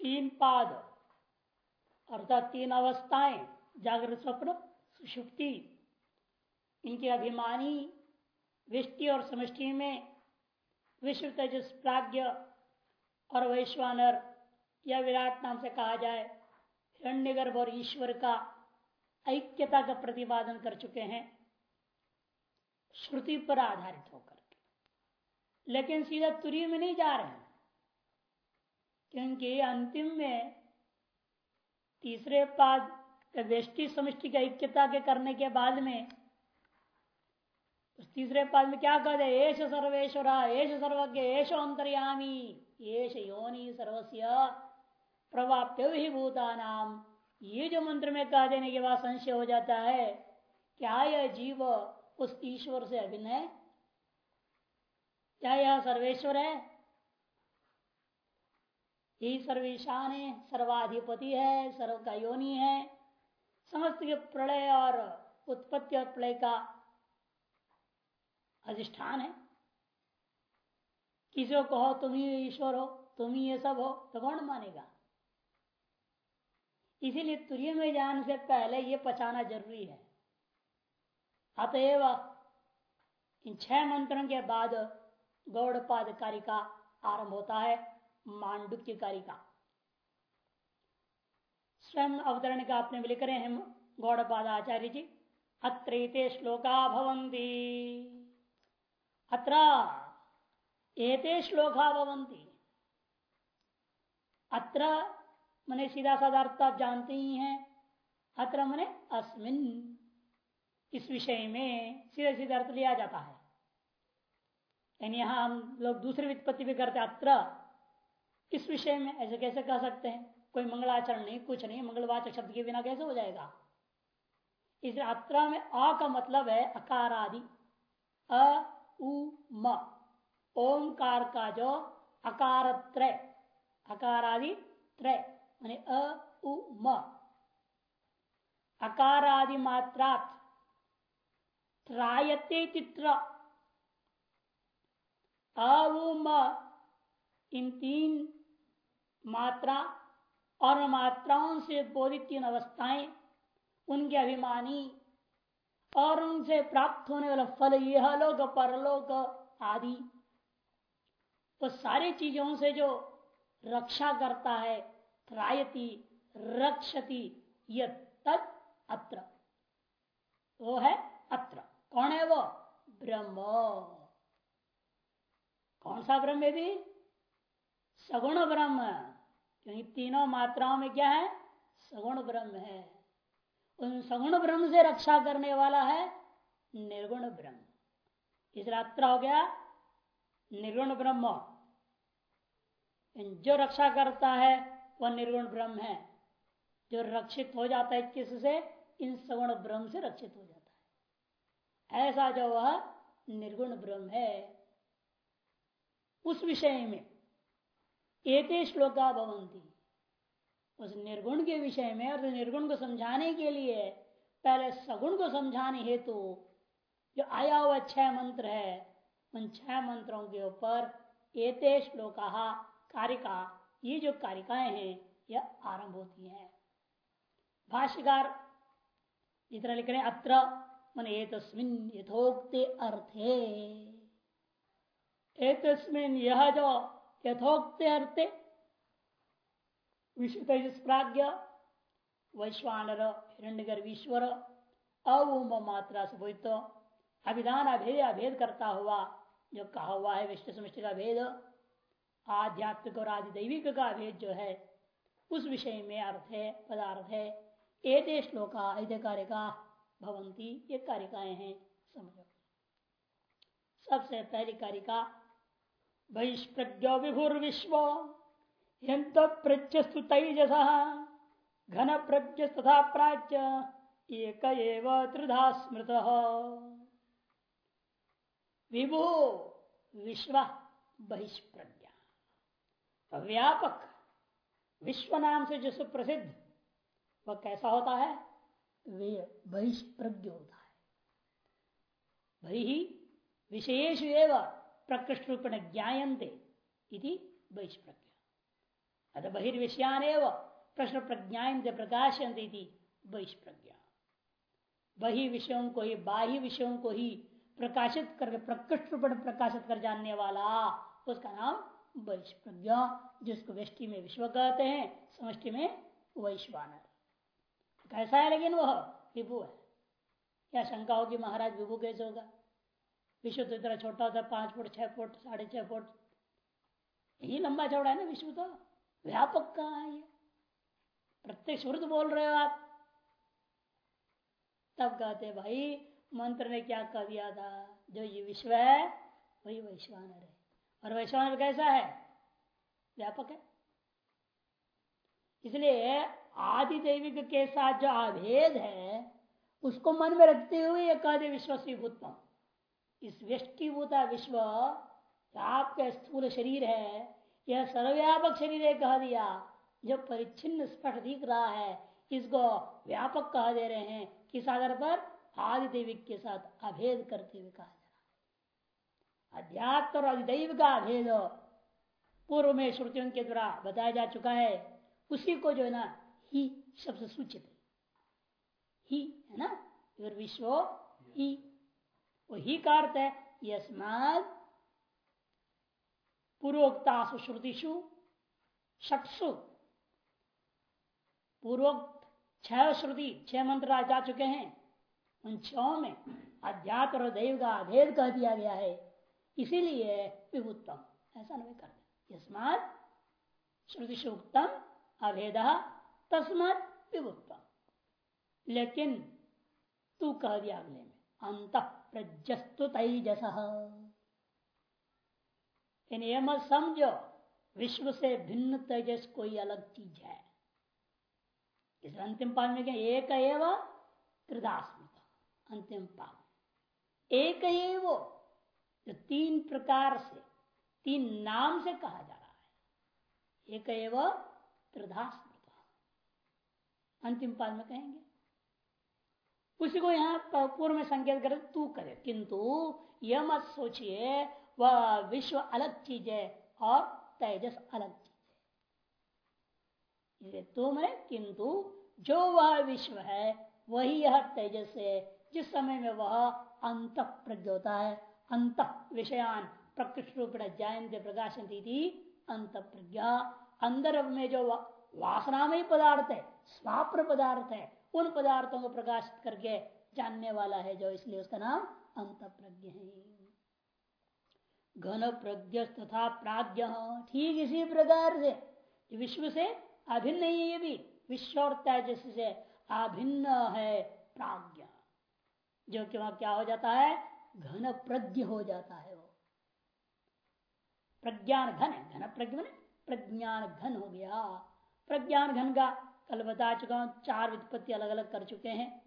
तीन पाद, अर्थात तीन अवस्थाएँ, जागृत स्वप्न, सुषुप्ति। इनके अभिमानी, विष्टि और समष्टि में विश्व तेजस प्राज्ञ और वैश्वानर, या विराट नाम से कहा जाए, हिरण्यगर्भ और ईश्वर का ऐक्यता का प्रतिपादन कर चुके हैं, श्रुति पर आधारित होकर लेकिन सीधा तुरी में नहीं जा रहे हैं। क्योंकि अंतिम में तीसरे पाद व्यष्टि समष्टि की ऐक्यता के करने के बाद में, उस तीसरे पाद में क्या कहते एश सर्वेश्वरा एश सर्वज्ञ एश अंतर्यामी एश योनि सर्वस्य प्रवाप्य ही भूता नाम ये जो मंत्र में कह देने के बाद संशय हो जाता है, क्या यह जीव उस ईश्वर से अभिनय क्या यह सर्वेश्वर है? यही सर्वेशान है सर्वाधिपति है सर्व का योनि है। समस्त के प्रलय और उत्पत्ति और प्रलय का अधिष्ठान है। किसी को कहो, तुम ही ईश्वर हो, तुम ही ये सब हो तो कौन मानेगा? इसीलिए तुरीय में जाने से पहले ये पचाना ज़रूरी है। अतएव इन छह मंत्रों के बाद गौड़पाद कार्य का आरंभ होता है। मांडुक्य कार्य का। स्वयं अवतरण का आपने लिख रहे हैं गौड़पाद आचार्य जी। अत्र श्लोका भवंती अत्र श्लोका भवंती अत्र मैंने सीधा साधा अर्थ आप जानते ही हैं। अत्र मैंने अस्मिन। इस विषय में सीधे सीधे अर्थ लिया जाता है। यानी यहाँ हम लोग दूसरी वित्पत्ति भी करते अत्र इस विषय में ऐसे कैसे कह सकते हैं? कोई मंगलाचरण नहीं, कुछ नहीं, मंगलवाचक शब्द के बिना कैसे हो जाएगा? इस अत्र में अ का मतलब है अकार आदि। अ, उ, म, ओंकार का जो अकार त्रय, अकार आदि त्रय अ, उ, म। अकार आदि मात्रात त्रायते चित्र अ, उ, म, इन तीन मात्रा और मात्राओं से बोधित तीन अवस्थाएँ, उनके अभिमानी और उनसे प्राप्त होने वाला फल यह लोक, परलोक आदि। तो सारी चीज़ों से जो रक्षा करता है, त्रायती, रक्षति तद अत्र। वो है अत्र। कौन है वो? ब्रह्म। कौन सा ब्रह्म भी? सगुण ब्रह्म। क्योंकि तीनों मात्राओं में क्या है? सगुण ब्रह्म है। उन सगुण ब्रह्म से रक्षा करने वाला है निर्गुण ब्रह्म। इस हो गया निर्गुण ब्रह्म। जो रक्षा करता है वह निर्गुण ब्रह्म है। जो रक्षित हो जाता है किस से इन सगुण ब्रह्म से रक्षित हो जाता है। ऐसा जो वह निर्गुण ब्रह्म है। उस विषय में एते श्लोका भवंती उस निर्गुण के विषय में और निर्गुण को समझाने के लिए पहले सगुण को समझाने हेतु जो आया हुआ छह मंत्र है, उन छह मंत्रों के ऊपर एते श्लोका कारिका, ये जो कारिकाएँ हैं, यह आरंभ होती हैं। भाष्यकार जितना लिख रहे अत्र मन एतस्मिन यथोक्ते अर्थे। एतस्मिन यह जो यथोक्त अर्थे विश्व प्राज्ञ वैश्वानर हिरण्यगर्भीश्वर अवम मात्रा से तो अभिधान अभेद अभेद करता हुआ, जो कहा हुआ है विश्व समष्टि का भेद। आध्यात्मिक और आदि दैविक का भेद जो है, उस विषय में अर्थ है, पदार्थ है। एते श्लोका ऐसे कारिका भवंती ये कारिकाएँ हैं, समझो। सबसे पहली कारिका बहिष्प्रज्ञो विभुर्विश्व। यंत प्रज्ञस्तु तेजस, घन प्रज्ञ तथा प्राच्य एक त्रिधा स्मृत। विभु विश्व बहिष्प्रज्ञा। व्यापक विश्व नाम से जो सुप्रसिद्ध, वह कैसा होता है? वे बहिष्प्रज्ञ होता है। बहि विशेष एवं प्रकृष्ट रूप में ज्ञाते इति बहिष्प्रज्ञा। अतः बहिर्विषयान प्रश्न प्रज्ञा प्रकाशंती बहिष्प्रज्ञा। वही विषयों को ही बाह्य विषयों को ही प्रकाशित करके प्रकृष्ट रूप प्रकाशित कर जानने वाला, उसका नाम वैश्प्रज्ञा जिसको व्यष्टि में विश्व कहते हैं, समष्टि में वैश्वानर। कैसा है लेकिन वह? विभु है। क्या शंका होगी महाराज, विभु कैसे होगा? विश्व तो इतना छोटा होता है पाँच फुट, छह फुट, साढ़े छह फुट। यही लंबा चौड़ा है ना विश्व तो? व्यापक कहा है ये? प्रत्येक वृद्ध बोल रहे हो आप। तब कहते भाई, मंत्र ने क्या कह दिया था? जो ये विश्व है, वही वैश्वानर है। और वैश्वानर कैसा है? व्यापक है। इसलिए आदि दैविक के साथ जो आभेद है, उसको मन में रखते हुए ये कह दे विश्वसीभूतम इस व्यष्टिभूता विश्व आपका स्थूल शरीर है, यह सर्वव्यापक शरीर है कह दिया। जो परिच्छिन्न स्पष्ट दिख रहा है, इसको व्यापक कह दे रहे हैं। किस आधार पर? आदि दैविक के साथ अभेद करते हुए कहा जा रहा अध्यात्म और अधिदैव का अभेद पूर्व में श्रुतियों के द्वारा बताया जा चुका है। उसी को जो है ना, ही शब्द सूचित ही। है ना? विश्व, ही वो ही का अर्थ है यस्मात पूर्वोक्तासु श्रुतिषु षटसु। पूर्वोक्त छह श्रुति, छह मंत्र आज जा चुके हैं। उन छो में अध्यात्म और दैव का अभेद कह दिया गया है। इसीलिए विभुत्तम, ऐसा नहीं कर यस्मात उत्तम अभेद तस्मत विभुत्तम। लेकिन तू कह दिया अगले में, अंत। प्रजस्तु तेजस। समझो, विश्व से भिन्न तेजस कोई अलग चीज़ है। इस अंतिम पाद में क्या एक एवं त्रिदास्मिता अंतिम पाद एक ही वो, जो तीन प्रकार से, तीन नाम से कहा जा रहा है। एक एवं त्रिधास्मृता अंतिम पाद में कहेंगे। उसी को यहाँ पूर्व में संकेत करे तू करे। किंतु यह मत सोचिए, वह विश्व अलग चीज़ है और तेजस अलग चीज़ है। तू मैंने किंतु जो वह विश्व है, वही यह तेजस है, जिस समय में वह अंत प्रज्ञ होता है अंत विषयान प्रकृष्ट रूप जयंत प्रकाशन अंत प्रज्ञा अंदर में जो वासना में पदार्थ है, स्वाप्र पदार्थ है उन पदार्थों को प्रकाशित करके जानने वाला है जो इसलिए उसका नाम अंत प्रज्ञ है। घन प्रज्ञ तथा प्राज्ञ ठीक इसी प्रकार से। विश्व से अभिन्न है ये भी। विश्व और तेजस से अभिन्न है प्राज्ञ। जो कि वहाँ क्या हो जाता है? घन प्रज्ञ हो जाता है वो। प्रज्ञान घन है। घन प्रज्ञ प्रज्ञान घन हो गया। प्रज्ञान घन का कल बता चुका हूँ, चार वित्पत्ति अलग अलग कर चुके हैं,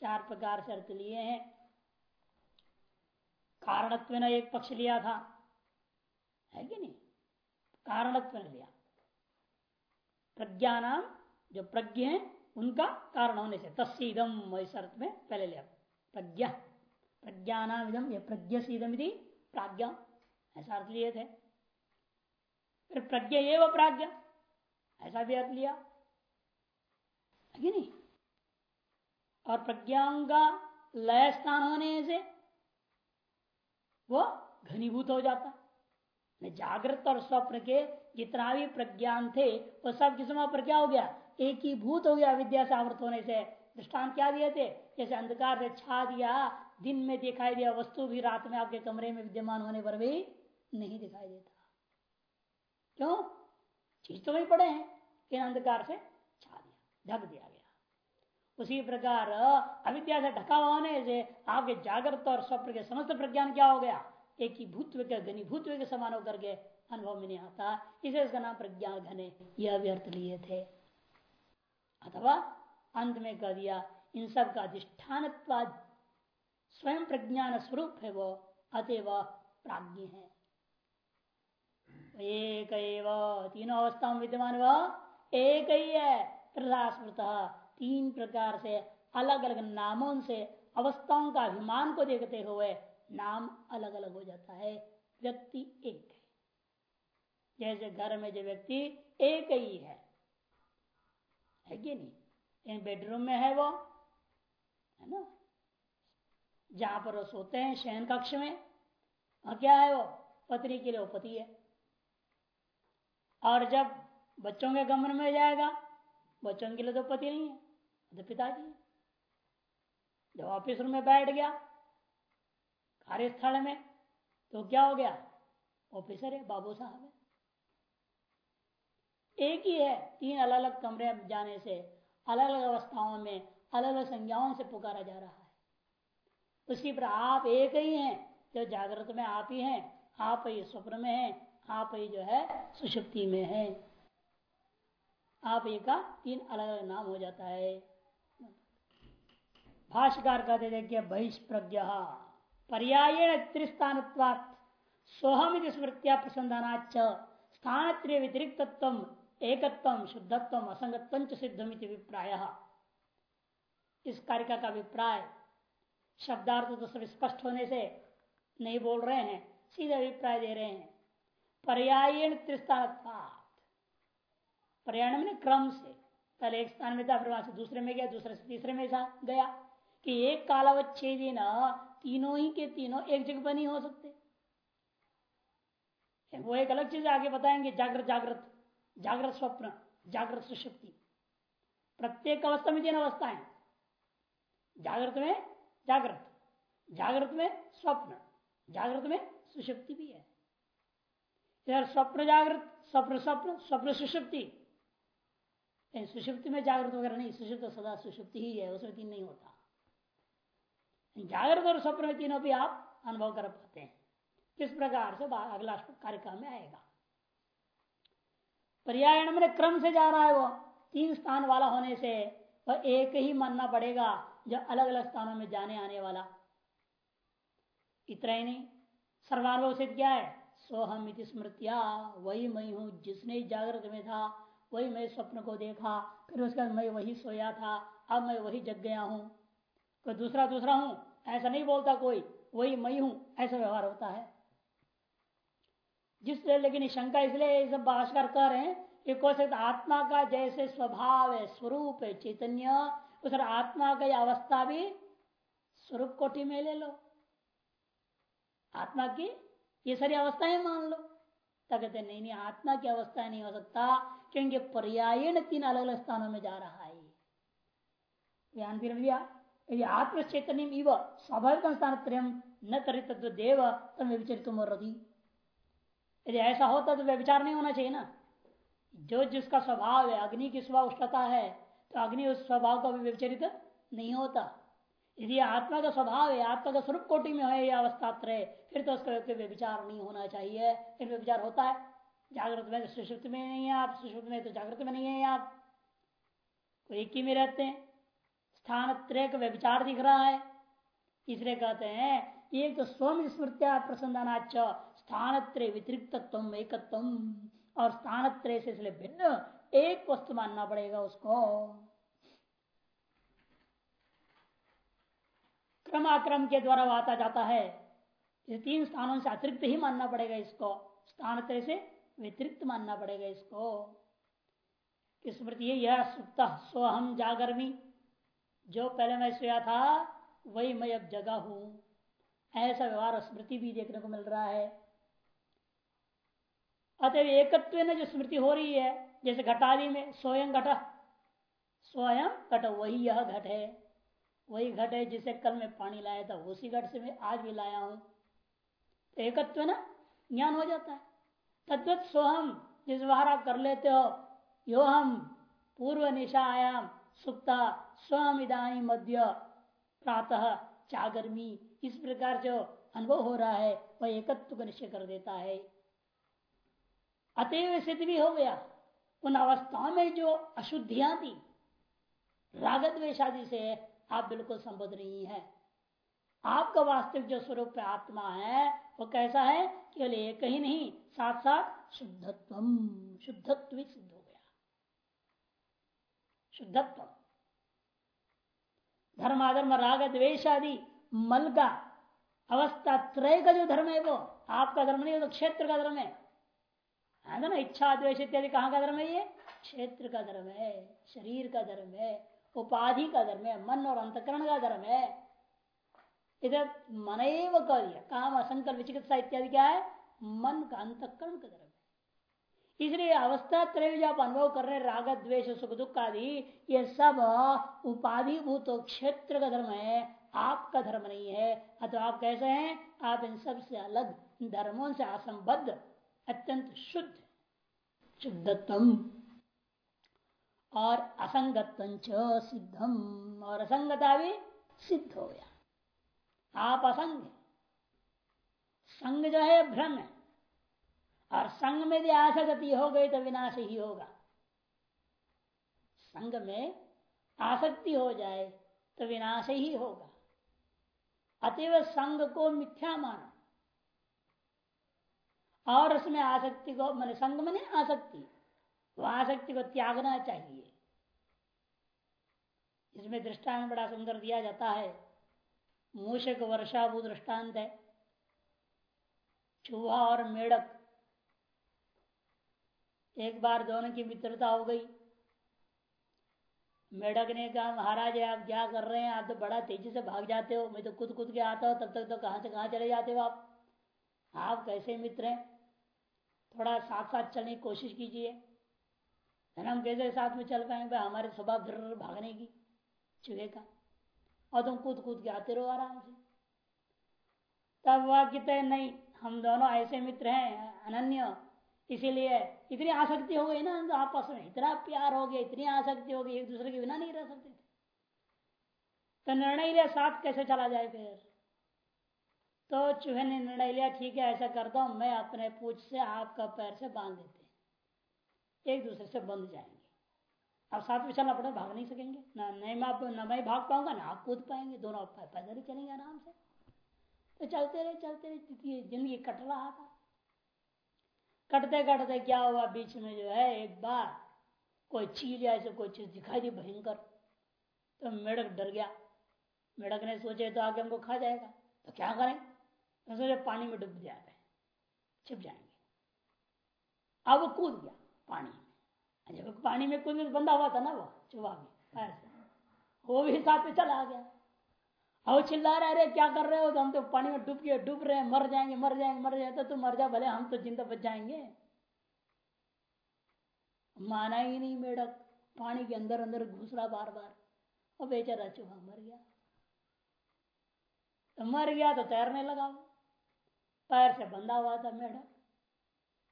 चार प्रकार से अर्थ लिए हैं। कारणत्व ने एक पक्ष लिया था, है कि नहीं? कारणत्व ने लिया। प्रज्ञानाम, जो प्रज्ञ है, उनका कारण होने से तस्दम इस अर्थ में पहले लिया। प्रज्ञा प्रज्ञानाम इदम यह प्रज्ञ सीधम प्राज्ञा, ऐसा अर्थ लिए थे। फिर प्रज्ञ एवं प्राज्ञा, ऐसा भी अर्थ लिया। है नहीं? और प्रज्ञांगा लय स्थान होने से वो घनीभूत हो जाता जागृत और स्वप्न के जितना भी प्रज्ञान थे, वो सब किस पर क्या हो गया? एक ही भूत हो गया विद्या से आवृत होने से। दृष्टांत क्या दिए थे? जैसे अंधकार से छा दिया, दिन में दिखाई दिया वस्तु भी रात में आपके कमरे में विद्यमान होने पर भी नहीं दिखाई देता। क्यों? चीज़ तो वही पड़े हैं कि अंधकार से ढक दिया गया। उसी प्रकार अविद्या से ढका होने से आपके जागृत और स्वप्न के समस्त प्रज्ञान क्या हो गया? एक ही भूतव के घनीभूतव के समान होकर के अनुभव में नहीं आता। इसे इसका नाम प्रज्ञान घने यह व्यर्थ लिए थे। अथवा अंत में कह दिया, इन सब का अधिष्ठान स्वयं प्रज्ञान स्वरूप है वो, अतएव प्राज्ञ है। एक तीनों अवस्था में विद्यमान वह एक ही है स्मृत तीन प्रकार से अलग अलग नामों से, अवस्थाओं का अभिमान को देखते हुए नाम अलग अलग हो जाता है। व्यक्ति एक है। जैसे घर में जो व्यक्ति एक ही है। है कि नहीं? बेडरूम में है वो, है ना? जहाँ पर वो सोते हैं, शयन कक्ष में और क्या है वो? पत्नी के लिए वो पति है। और जब बच्चों के गमन में जाएगा बच्चों के लिए तो पति नहीं है तो पिताजी जब ऑफ़िस रूम में बैठ गया, कार्यस्थल में तो क्या हो गया? ऑफिसर है, बाबू साहब है। एक ही है, तीन अलग अलग कमरे जाने से अलग अलग अवस्थाओं में अलग अलग संज्ञाओं से पुकारा जा रहा है। उसी पर आप एक ही हैं, जो जागृत में आप ही हैं, आप ही स्वप्न में हैं, आप ही जो है सुषुप्ति में है। आप ही का तीन अलग अलग नाम हो जाता है। भाष्यकार कहते देखिए, बहिष्प्रज्ञ। पर्याय त्रिस्थान सोहम स्मृत्या प्रसंधानाच स्थान व्यतिरिक्तत्व एकत्व शुद्धत्व असंगत्व सिद्धमित अभिप्राय। इस कारिका का अभिप्राय शब्दार्थ तो सब स्पष्ट होने से नहीं बोल रहे हैं, सीधे अभिप्राय दे रहे हैं। पर्यायण त्रिस्थान पर्याय में क्रम से, पहले एक स्थान में था, फिर वहाँ से दूसरे में गया, दूसरे से तीसरे में था गया, कि एक कालावच्छेदी न, तीनों ही के तीनों एक जगह पर नहीं हो सकते। वो एक अलग चीज़ आगे बताएँगे, जागृत जागृत जागृत स्वप्न, जागृत सुशक्ति। प्रत्येक अवस्था में तीन अवस्थाएँ जागृत में जागृत जागृत में स्वप्न, जागृत में सुशक्ति भी है। स्वप्न जागृत, स्वप्न स्वप्न स्वप्न सुशक्ति सुषुप्ति में जागृत वगैरह नहीं, सुषुप्त सदा सुषुप्ति ही है, उसमें तीन नहीं होता। जागृत और स्वप्न में तीनों भी आप अनुभव कर पाते हैं। किस प्रकार से अगला कार्यक्रम में आएगा? पर्यायण में क्रम से जा रहा है वो, तीन स्थान वाला होने से, वह एक ही मानना पड़ेगा जो अलग अलग स्थानों में जाने आने वाला। इतना ही नहीं सर्वानुभव सिद्ध क्या है? सोहम इति स्मृतिया, वही मैं हूँ जिसने जागृत में था वही मैं स्वप्न को देखा, फिर उसके बाद मैं वही सोया था, अब मैं वही जग गया हूँ। कोई दूसरा दूसरा हूँ, ऐसा नहीं बोलता कोई, वही मैं हूँ, ऐसा व्यवहार होता है। जिससे लेकिन शंका इसलिए सब भाषकर कर रहे हैं कि कौन सकता आत्मा का जैसे स्वभाव है, स्वरूप है, चैतन्य, उस आत्मा का अवस्था भी स्वरूप कोटि में ले लो। आत्मा की ये सारी अवस्थाएँ मान लो। तब कहते नहीं नहीं, आत्मा की अवस्था नहीं हो सकता। क्योंकि पर्याय तीन अलग अलग स्थानों में जा रहा है। ध्यान फिर दिया यदि आत्म चैतन्य स्वाभाविक स्थान न करे तत्व देव तम विचरित रही यदि ऐसा होता तो व्यविचार नहीं होना चाहिए ना। जो जिसका स्वभाव है, अग्नि की स्वभाव, उष्णता है तो अग्नि उस स्वभाव का भी व्यविचरित नहीं होता। यदि आत्मा का स्वभाव है, आत्मा का स्वरूप कोटि में है, यह अवस्था फिर तो उसका व्यविचार नहीं होना चाहिए, फिर व्यविचार होता है। जागृत में तो सुश्रुत में नहीं है आप, सुश्रुत में तो जागृत में नहीं है आप। तो एक ही में रहते हैं। स्थान त्रय का व्यविचार दिख रहा है। इसलिए कहते हैं, एक तो स्वम स्मृत्या प्रसन्नाच स्थान त्रय वितरिक्तत्व एकत्व। और स्थान त्रय से इसलिए भिन्न, एक वस्तु मानना पड़ेगा उसको। क्रमाक्रम के द्वारा आता जाता है। तीन स्थानों से अतिरिक्त ही मानना पड़ेगा इसको। स्थान से व्यतिरिक्त मानना पड़ेगा इसको। स्मृति यह सुप्त सोहम जागरमी। जो पहले मैं सोया था, वही मैं अब जगा हूँ। ऐसा व्यवहार स्मृति भी देखने को मिल रहा है। अतः एकत्व में जो स्मृति हो रही है, जैसे घटाली में स्वयं घट स्वयं घट, वही यह घट है। वही घट है जिसे कल में पानी लाया था, उसी घट से मैं आज भी लाया हूँ। तो एकत्व ना, ज्ञान हो जाता है। तद्वत सोहम जिस व्यवहार आप कर लेते हो। यो हम पूर्व निशायाम सुक्ता स्वम इदानी मध्य। प्रातः चागर्मी, इस प्रकार जो अनुभव हो रहा है, वह एकत्व को निश्चय कर देता है। अतएव सिद्ध भी हो गया। उन अवस्थाओं में जो अशुद्धियाँ थी रागत वेशादी से आप बिल्कुल संबद्ध नहीं है। आपका वास्तविक जो स्वरूप आत्मा है वो कैसा है केवल एक ही नहीं साथ साथ शुद्धत्व शुद्धत्व सिद्ध हो गया। शुद्धत्व धर्माधर्म, राग द्वेश आदि, मल का अवस्था, त्रय का जो धर्म है वो, आपका धर्म नहीं, वो तो क्षेत्र का धर्म है। है ना, इच्छा, द्वेष इत्यादि कहाँ का धर्म है ये? क्षेत्र का धर्म है, शरीर का धर्म है, उपाधि का धर्म है, मन और अंतकरण का धर्म है। इधर मन कर दिया काम असंकल्प विचिकित्सा इत्यादि क्या है? मन का अंतकरण का धर्म है। इसलिए अवस्था त्रय जो आप अनुभव कर रहे राग, द्वेष, सुख, दुख आदि, ये सब उपाधि भूत क्षेत्र का धर्म है, आपका धर्म नहीं है। अतः आप कैसे हैं? आप इन सबसे अलग धर्मों से असंबद्ध, अत्यंत शुद्ध शुद्धत्म और असंगत्व सिद्धम। और असंगता भी सिद्ध हो गया। आप असंग। संग जो है भ्रम है। और संग में यदि आसक्ति हो गई तो विनाश ही होगा। संग में आसक्ति हो जाए तो विनाश ही होगा। अतएव संग को मिथ्या मानो। और उसमें आसक्ति को, मैंने संग में नहीं आसक्ति। तो आसक्ति को त्यागना चाहिए। इसमें दृष्टांत बड़ा सुंदर दिया जाता है। मूषक वर्षाभू दृष्टांत है। चूहा और मेढक एक बार दोनों की मित्रता हो गई। मेढक ने कहा, महाराज, आप क्या कर रहे हैं? आप तो बड़ा तेज़ी से भाग जाते हो। मैं तो कूद कूद के आता हूँ। तब तक तो कहाँ से कहाँ चले जाते हो आप? आप कैसे मित्र हैं? थोड़ा साथ साथ चलने की कोशिश कीजिए। हम कैसे साथ में चल पाएँगे हमारे स्वभाव भागने की चूहे का और तुम कूद कूद के आते रहो आराम से। तब वह कहते नहीं, हम दोनों ऐसे मित्र हैं, अनन्य। इसीलिए इतनी आसक्ति हो गई ना तो आपस में इतना प्यार हो गया, इतनी आसक्ति हो गई, एक दूसरे के बिना नहीं रह सकते थे। तो निर्णय लिया, साथ कैसे चला जाए फिर? तो चूहे ने निर्णय लिया, ठीक है, ऐसा करता हूँ मैं अपने पूछ से आपका पैर से बाँध देते एक दूसरे से बंध जाएँगे। अब साथ में चलना पड़े भाग नहीं सकेंगे। ना नहीं मैं न मैं भाग पाऊँगा, ना आप कूद पाएँगे, दोनों पैदल ही चलेंगे आराम से। तो चलते रहे चलते रहे ज़िंदगी कट रहा था। कटते कटते क्या हुआ, बीच में जो है, एक बार कोई चीज़ ऐसे कोई चीज़ दिखाई दी भयंकर। तो मेढक डर गया। मेढक ने सोचे तो आगे हमको खा जाएगा। तो क्या करें? तो सोचे, पानी में डूब जाते छिप जाएँगे। अब कूद गया पानी में। जब पानी में कूद बंदा हुआ था ना वो, चुहा में पैर से। वो भी साथ में चला गया। और चिल्ला रहे अरे, क्या कर रहे हो? तो हम तो पानी में डूब गए, डूब रहे हैं, मर जाएँगे मर जाएँगे मर जाएँगे। तो तुम मर जा, भले हम तो ज़िंदा बच जाएँगे। माना ही नहीं मेढक, पानी के अंदर अंदर घुस रहा बार बार। और बेचारा चूहा मर गया। तो मर गया तो तैरने लगा पैर से बंधा हुआ था मेढक।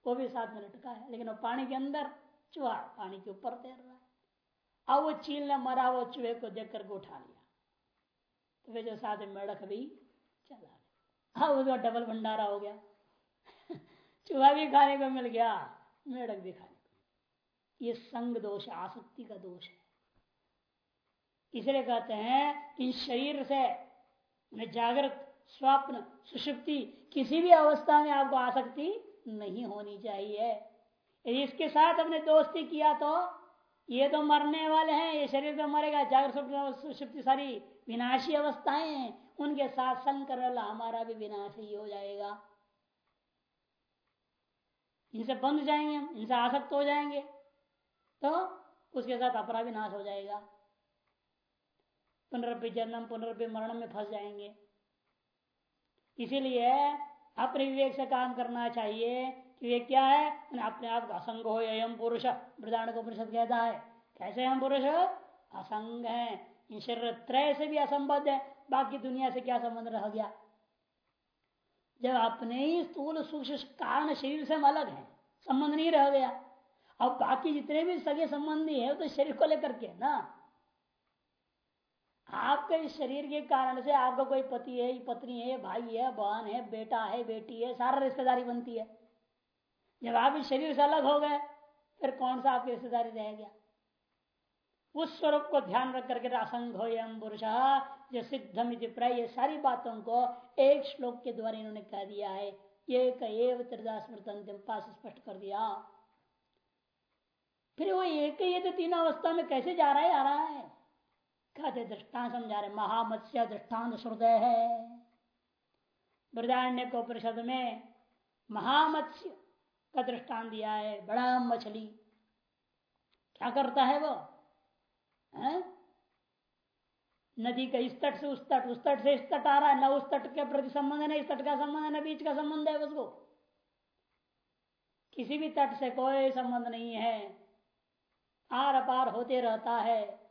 वो भी साथ में लटका है, लेकिन वो पानी के अंदर चूहा पानी के ऊपर तैर रहा है। अब वो चील ने मरा, वो चूहे को देख करके उठा लिया। तो वे जो साथ मेढक भी चला गया। हाँ उसका डबल भंडारा हो गया। चूहा भी खाने को मिल गया, मेढक भी खाने को ये संग दोष आसक्ति का दोष है। इसलिए कहते हैं कि शरीर से जागृत, स्वप्न, सुषुप्ति किसी भी अवस्था में आपको आसक्ति नहीं होनी चाहिए। यदि इसके साथ अपने दोस्ती किया तो ये तो मरने वाले हैं, ये शरीर तो मरेगा। सुषुप्ति सारी विनाशी अवस्थाएँ हैं, उनके साथ संग हमारा भी विनाश ही हो जाएगा। इनसे बंध जाएँगे हम, इनसे आसक्त हो जाएँगे तो उसके साथ अपरा विनाश हो जाएगा। पुनरपि जन्म पुनरपि मरण में फंस जाएँगे। इसीलिए अपने विवेक से काम करना चाहिए। कि ये क्या है? अपने आप असंग हो यम पुरुष वृदान को परिषद कहता है। कैसे हम पुरुष? असंग है। इन शरीर त्रय से भी असंबद्ध है। बाकी दुनिया से क्या संबंध रह गया? जब अपने ही स्थूल सूक्ष्म कारण शरीर से हम अलग है, संबंध नहीं रह गया। अब बाकी जितने भी सगे संबंधी है तो शरीर को लेकर के ना। आपके इस शरीर के कारण से आपका कोई पति है, पत्नी है, भाई है, बहन है, बेटा है, बेटी है, सारा रिश्तेदारी बनती है। जब आप इस शरीर से अलग हो गए, फिर कौन सा आपकी रिश्तेदारी रह गया? उस स्वरूप को ध्यान रख करके असंग हो यम पुरुष जो सिद्धम प्राय, ये सारी बातों को एक श्लोक के द्वारा इन्होंने कह दिया है। ये एक एव त्रिदास्मृत पास स्पष्ट कर दिया। फिर वो एक ही तो तीन अवस्था में कैसे जा रहा है? आ रहा है। कहते दृष्टान समझा रहे, महामत्स्य दृष्टान श्रुदय है। बृदारण्य को परिषद में महामत्स्य का दृष्टान दिया है, बड़ा मछली। क्या करता है वो? है? नदी का इस तट से उस तट उस तट से इस तट आ रहा है, न उस तट के प्रति संबंध है, न इस तट का संबंध है, न बीच का संबंध है उसको। किसी भी तट से कोई संबंध नहीं है। आर पार होते रहता है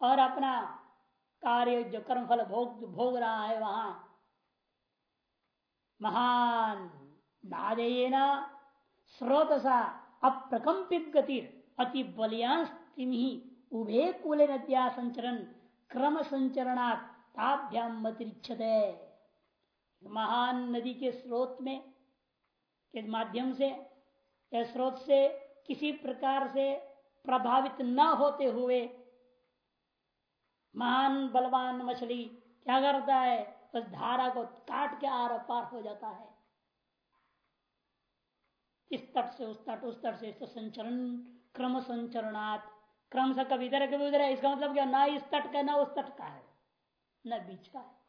और अपना कार्य, जो कर्मफल भोग भोग रहा है वहाँ, महान नादेन स्रोत सा अप्रकंपित गति अति ही उभे कूल नद्या संचरण क्रम संचरणात् ताभ्याम महान नदी के स्रोत में, के माध्यम से, या स्रोत से किसी प्रकार से प्रभावित न होते हुए महान बलवान मछली क्या करता है? उस धारा को काट के आर पार हो जाता है। इस तट से, उस तट उस तट से, इस संचरण, क्रम संचरणात्। क्रम से कभी इधर कभी उधर है, इसका मतलब क्या? ना इस तट का ना उस तट का है। न बीच का है।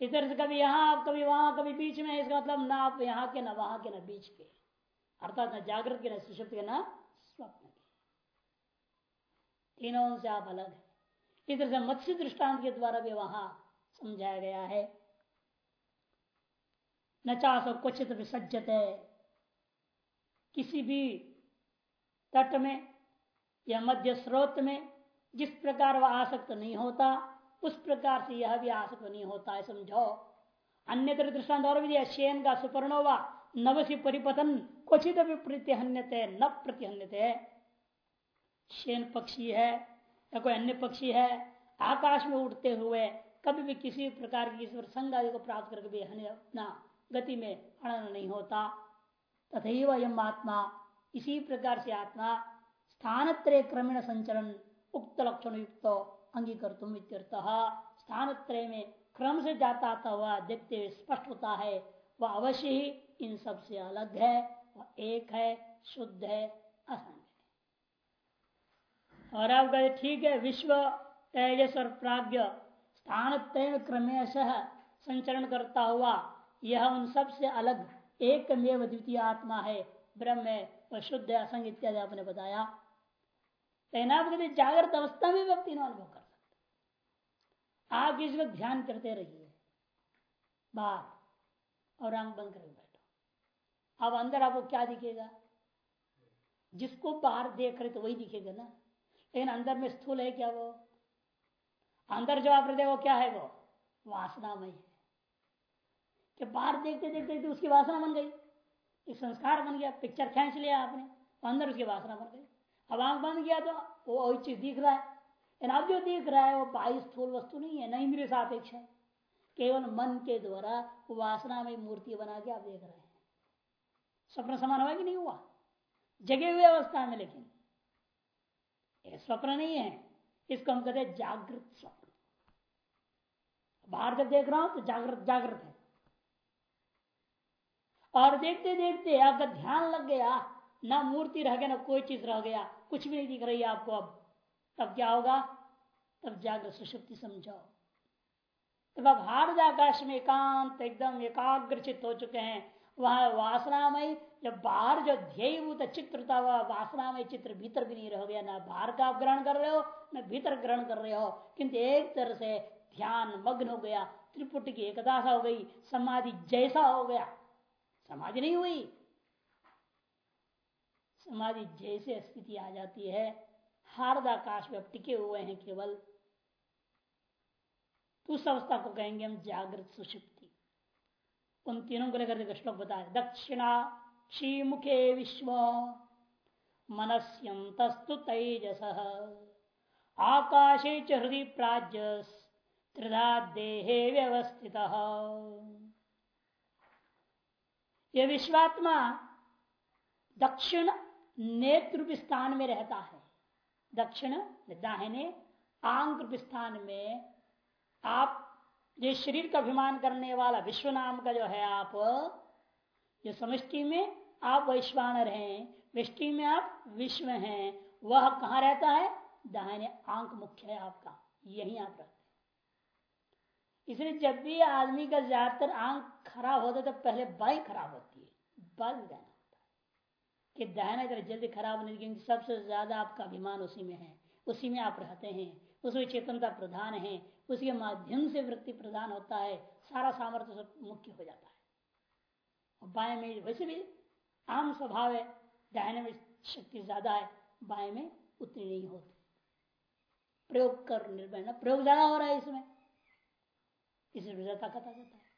इधर से कभी यहाँ, कभी वहाँ, कभी बीच में इसका मतलब ना आप यहाँ के, ना वहाँ के, ना बीच के। अर्थात न जागृत के, ना सुषुप्त के, न स्वप्न के। तीनों से आप अलग है। इधर से मत्स्य दृष्टांत के द्वारा भी वहाँ समझाया गया है। न चाह क्वचित विसज्जत। है किसी भी तट में या मध्य स्रोत में जिस प्रकार वह आसक्त नहीं होता, उस प्रकार से यह भी आसक्त नहीं होता है, समझो। अन्य दृष्टांत और भी शेन का सुपर्णोवा नवसी परिपतन क्वचित भी न प्रतिहन्यते। शेन पक्षी है या कोई अन्य पक्षी है, आकाश में उड़ते हुए कभी भी किसी प्रकार की ईश्वर संग आदि को प्राप्त करके भी अपना गति में हनन नहीं होता। तथा यम आत्मा, इसी प्रकार से आत्मा स्थान त्रय क्रमेण संचरण उक्त लक्षण युक्त अंगीकर तुम स्थान में क्रम से जाता आता हुआ देखते हुए स्पष्ट होता है, वह अवश्य ही इन सबसे अलग है, वह एक है, शुद्ध है असंग है। और आप कहते ठीक है, विश्व तेजस और प्राग्ञ स्थान त्रय क्रमेश संचरण करता हुआ यह उन सबसे अलग एकमेव द्वितीय आत्मा है। ब्रह्म है वह शुद्ध है असंग इत्यादि आपने बताया। आप कहते जागृत अवस्था में व्यक्ति अनुभव कर सकते। आप इस वक्त ध्यान करते रहिए, बाहर, और आँख बंद करके बैठो। अब अंदर आपको क्या दिखेगा? जिसको बाहर देख रहे तो वही दिखेगा ना। लेकिन अंदर में स्थूल है क्या वो? अंदर जो आप देखो क्या है वो? वासनामय है। कि बाहर देखते देखते देखते उसकी वासना बन गई। एक संस्कार बन गया पिक्चर खींच लिया आपने तो अंदर उसकी वासना बन गई। अब आँख बंद किया तो वो वही चीज़ दिख रहा है। अब जो दिख रहा है वो बाई स्थूल वस्तु नहीं है न इंद्रिय सापेक्ष है। केवल मन के द्वारा वासना में मूर्ति बना के आप देख रहे हैं। स्वप्न समान हुआ कि नहीं हुआ? जगे हुए अवस्था में लेकिन। स्वप्न नहीं है, इसको हम कहते जागृत स्वप्न। बाहर जब देख रहा हूँ तो जागृत जागृत है। और देखते देखते आपका ध्यान लग गया, ना मूर्ति रह गया, ना कोई चीज़ रह गया, कुछ भी नहीं दिख रही आपको अब, तब क्या होगा? तब जागृत सुशक्ति समझाओ। तब अब हार्द आकाश में एकांत एकदम एकाग्रचित हो चुके हैं। वहाँ वासनामय, जब बाहर जो ध्येयभूत चित्र था वह वासनामय चित्र भीतर भी नहीं रह गया। ना बाहर का आप ग्रहण कर रहे हो, न भीतर ग्रहण कर रहे हो। किंतु एक तरह से ध्यान मग्न हो गया, त्रिपुट की एकदासा हो गई, समाधि जैसा हो गया। समाधि नहीं हुई। समाधि जैसे स्थिति आ जाती है, हार्द आकाश में टिके हुए हैं केवल। उस अवस्था को कहेंगे हम जागृत सुषुप्ति उन तीनों को लेकर श्लोक बताए दक्षिणा क्षी मुखे विश्व मनस्यम तस्तु तेजस। आकाशे च हृदय प्राज्य त्रिधा देहे व्यवस्थित। यह विश्वात्मा दक्षिण नेत्र स्थान में रहता है। दक्षिण दाहिने आंग स्थान में आप जो शरीर का अभिमान करने वाला विश्व नाम का जो है आप जो समष्टि में आप वैश्वानर हैं। वृष्टि में आप विश्व हैं। वह कहाँ रहता है? दाहिने आंक मुख्य है आपका। यही आप रहते इसलिए जब भी आदमी का ज़्यादातर आँख खराब होता है तो पहले बाई खराब होती है। में जाना होता है। कि दाहिना इधर जल्दी खराब नहीं क्योंकि सबसे ज़्यादा आपका अभिमान उसी में है। उसी में आप रहते हैं। उसमें चेतनता प्रधान है। उसके माध्यम से वृत्ति प्रधान होता है। सारा सामर्थ्य सब मुख्य हो जाता है। और बाएँ में वैसे भी आम स्वभाव है। दहने में शक्ति ज़्यादा है। बाएँ में उतनी नहीं होती। प्रयोग कर निर्भय प्रयोग ज़्यादा हो रहा है इसमें। ज़्यादा ताकत आ जाता है।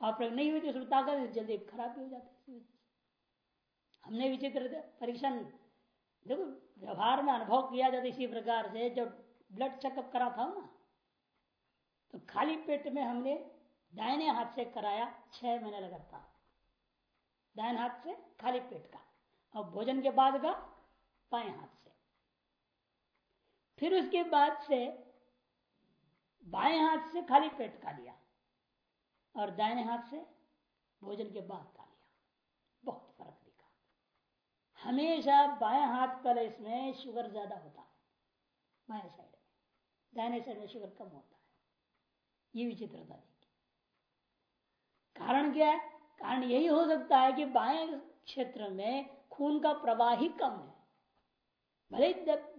और प्रयोग नहीं हुई तो उसमें ताकत जल्दी खराब भी हो जाती है हमने विचित्र परीक्षण, देखो, व्यवहार में अनुभव किया जाता इसी प्रकार से, जब ब्लड चेकअप करा था ना तो खाली पेट में हमने दाहिने हाथ से कराया छह महीने लगातार। दाहिने हाथ से, खाली पेट का। और भोजन के बाद का, बाएँ हाथ से। फिर उसके बाद से बाएँ हाथ से खाली पेट का लिया और दाहिने हाथ से भोजन के बाद खा लिया। बहुत फ़र्क दिखा। हमेशा बाएँ हाथ पर इसमें शुगर ज़्यादा होता है, बाएँ साइड में। दाहिने साइड में शुगर कम होता है। ये विचित्रता देखी कारण क्या है? कारण यही हो सकता है कि बाएँ क्षेत्र में खून का प्रवाह ही कम है। भले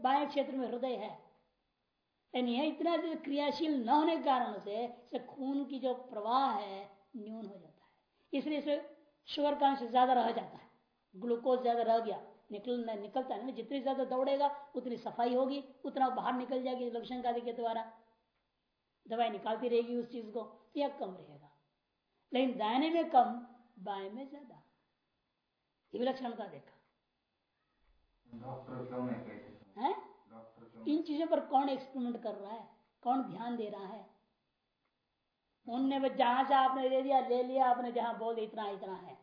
बाएँ क्षेत्र में हृदय है लेकिन यह इतना क्रियाशील न होने के कारण से खून की जो प्रवाह है न्यून हो जाता है। इसलिए इसे शुगर का अंश ज़्यादा रह जाता है। ग्लूकोज ज़्यादा रह गया निकल निकलता है ना जितनी ज़्यादा दौड़ेगा उतनी सफ़ाई होगी उतना बाहर निकल जाएगी लक्षण का के द्वारा। दवाई निकालती रहेगी उस चीज़ को तो यह कम रहेगा। लेकिन दाहिने में कम बाएँ में ज़्यादा। ये विलक्षणता देखा। डॉक्टर इन चीज़ों पर कौन एक्सपेरिमेंट कर रहा है? कौन ध्यान दे रहा है? उनने जहाँ से आपने दे दिया ले लिया, आपने जहाँ बोल इतना इतना है।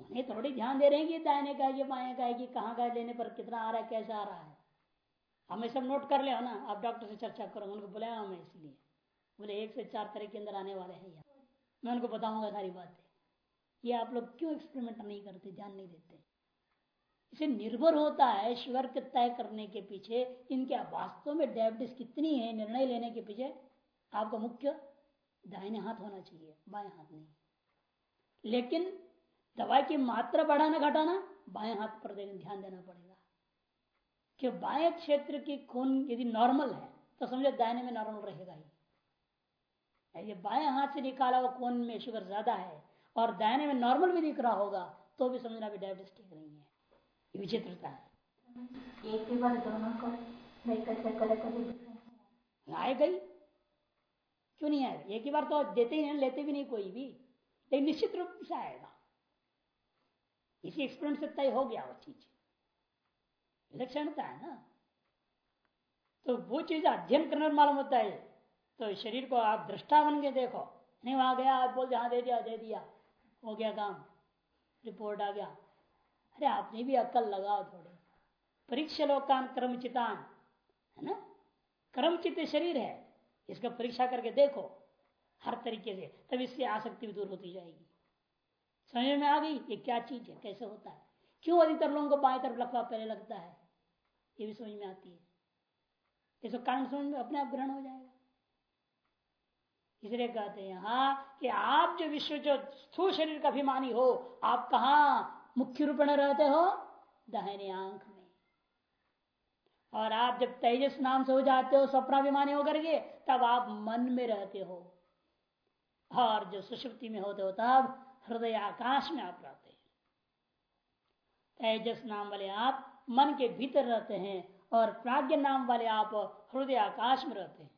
उन्हें थोड़ी ध्यान दे रहे हैं कि दाहिने का कि बाएँ का है कि कहाँ का लेने पर कितना आ रहा है, कैसा आ रहा है। हमें सब नोट कर ले ना, आप डॉक्टर से चर्चा करो, उनको बुलाया हमें इसलिए। बोले, एक से चार तरह के अंदर आने वाले हैं यहाँ मैं उनको बताऊँगा सारी बातें। ये आप लोग क्यों एक्सपेरिमेंट नहीं करते, ध्यान नहीं देते? इसे निर्भर होता है के तय करने के पीछे, इनके वास्तव में डायबिटीज़ कितनी है, निर्णय लेने के पीछे, आपका मुख्य दाहिने हाथ होना चाहिए, बाएँ हाथ नहीं। लेकिन दवाई की मात्रा बढ़ाना, घटाना, बाएँ हाथ पर ध्यान देना पड़ेगा। कि बाएँ क्षेत्र की खून यदि नॉर्मल है तो समझो दाहिने में नॉर्मल रहेगा ही। यदि बाएँ हाथ से निकाला हुआ खून में शुगर ज़्यादा है, और दाहिने में नॉर्मल भी दिख रहा होगा तो भी समझना भी डायबिटीज़ ठीक नहीं है। विचित्रता। है एक ही कभी आएगा ही क्यों नहीं आएगा एक ही बार तो देते ही नहीं, लेते भी नहीं कोई भी। लेकिन निश्चित रूप से आएगा। इसी एक्सपेरिमेंट से तय हो गया वो चीज़। विलक्षणता है ना? तो वो चीज़ अध्ययन करने में मालूम होता है। तो शरीर को आप दृष्टा बन के देखो। नहीं, वहाँ गया आप बोल हाँ दे दिया दे दिया। हो गया काम। रिपोर्ट आ गया। अरे आपने भी अकल लगाओ थोड़े। परीक्षा लोकान कर्मचितान, है ना? कर्मचित शरीर है। इसका परीक्षा करके देखो, हर तरीके से, तब इससे आसक्ति भी दूर होती जाएगी। समझ में आ गई? ये क्या चीज़ है? कैसे होता है? क्यों अधिकतर लोगों को बाएँ तरफ़ लफड़ा पहले लगता है? ये भी समझ में आती है। इसका कारण समझ में अपने आप ग्रहण हो जाएगा। इसलिए कहते हैं हाँ कि आप जो विश्व, जो स्थूल शरीर का अभिमानी हो, आप कहा मुख्य रूप में रहते हो दाहिने आँख में। और आप जब तेजस नाम से हो जाते हो, स्वप्नाभिमानी होकर के, तब आप मन में रहते हो। और जो सुषुप्ति में होते हो, तब हृदय आकाश में आप रहते हैं। तेजस नाम वाले आप मन के भीतर रहते हैं और प्राज्ञ नाम वाले आप हृदय आकाश में रहते हैं।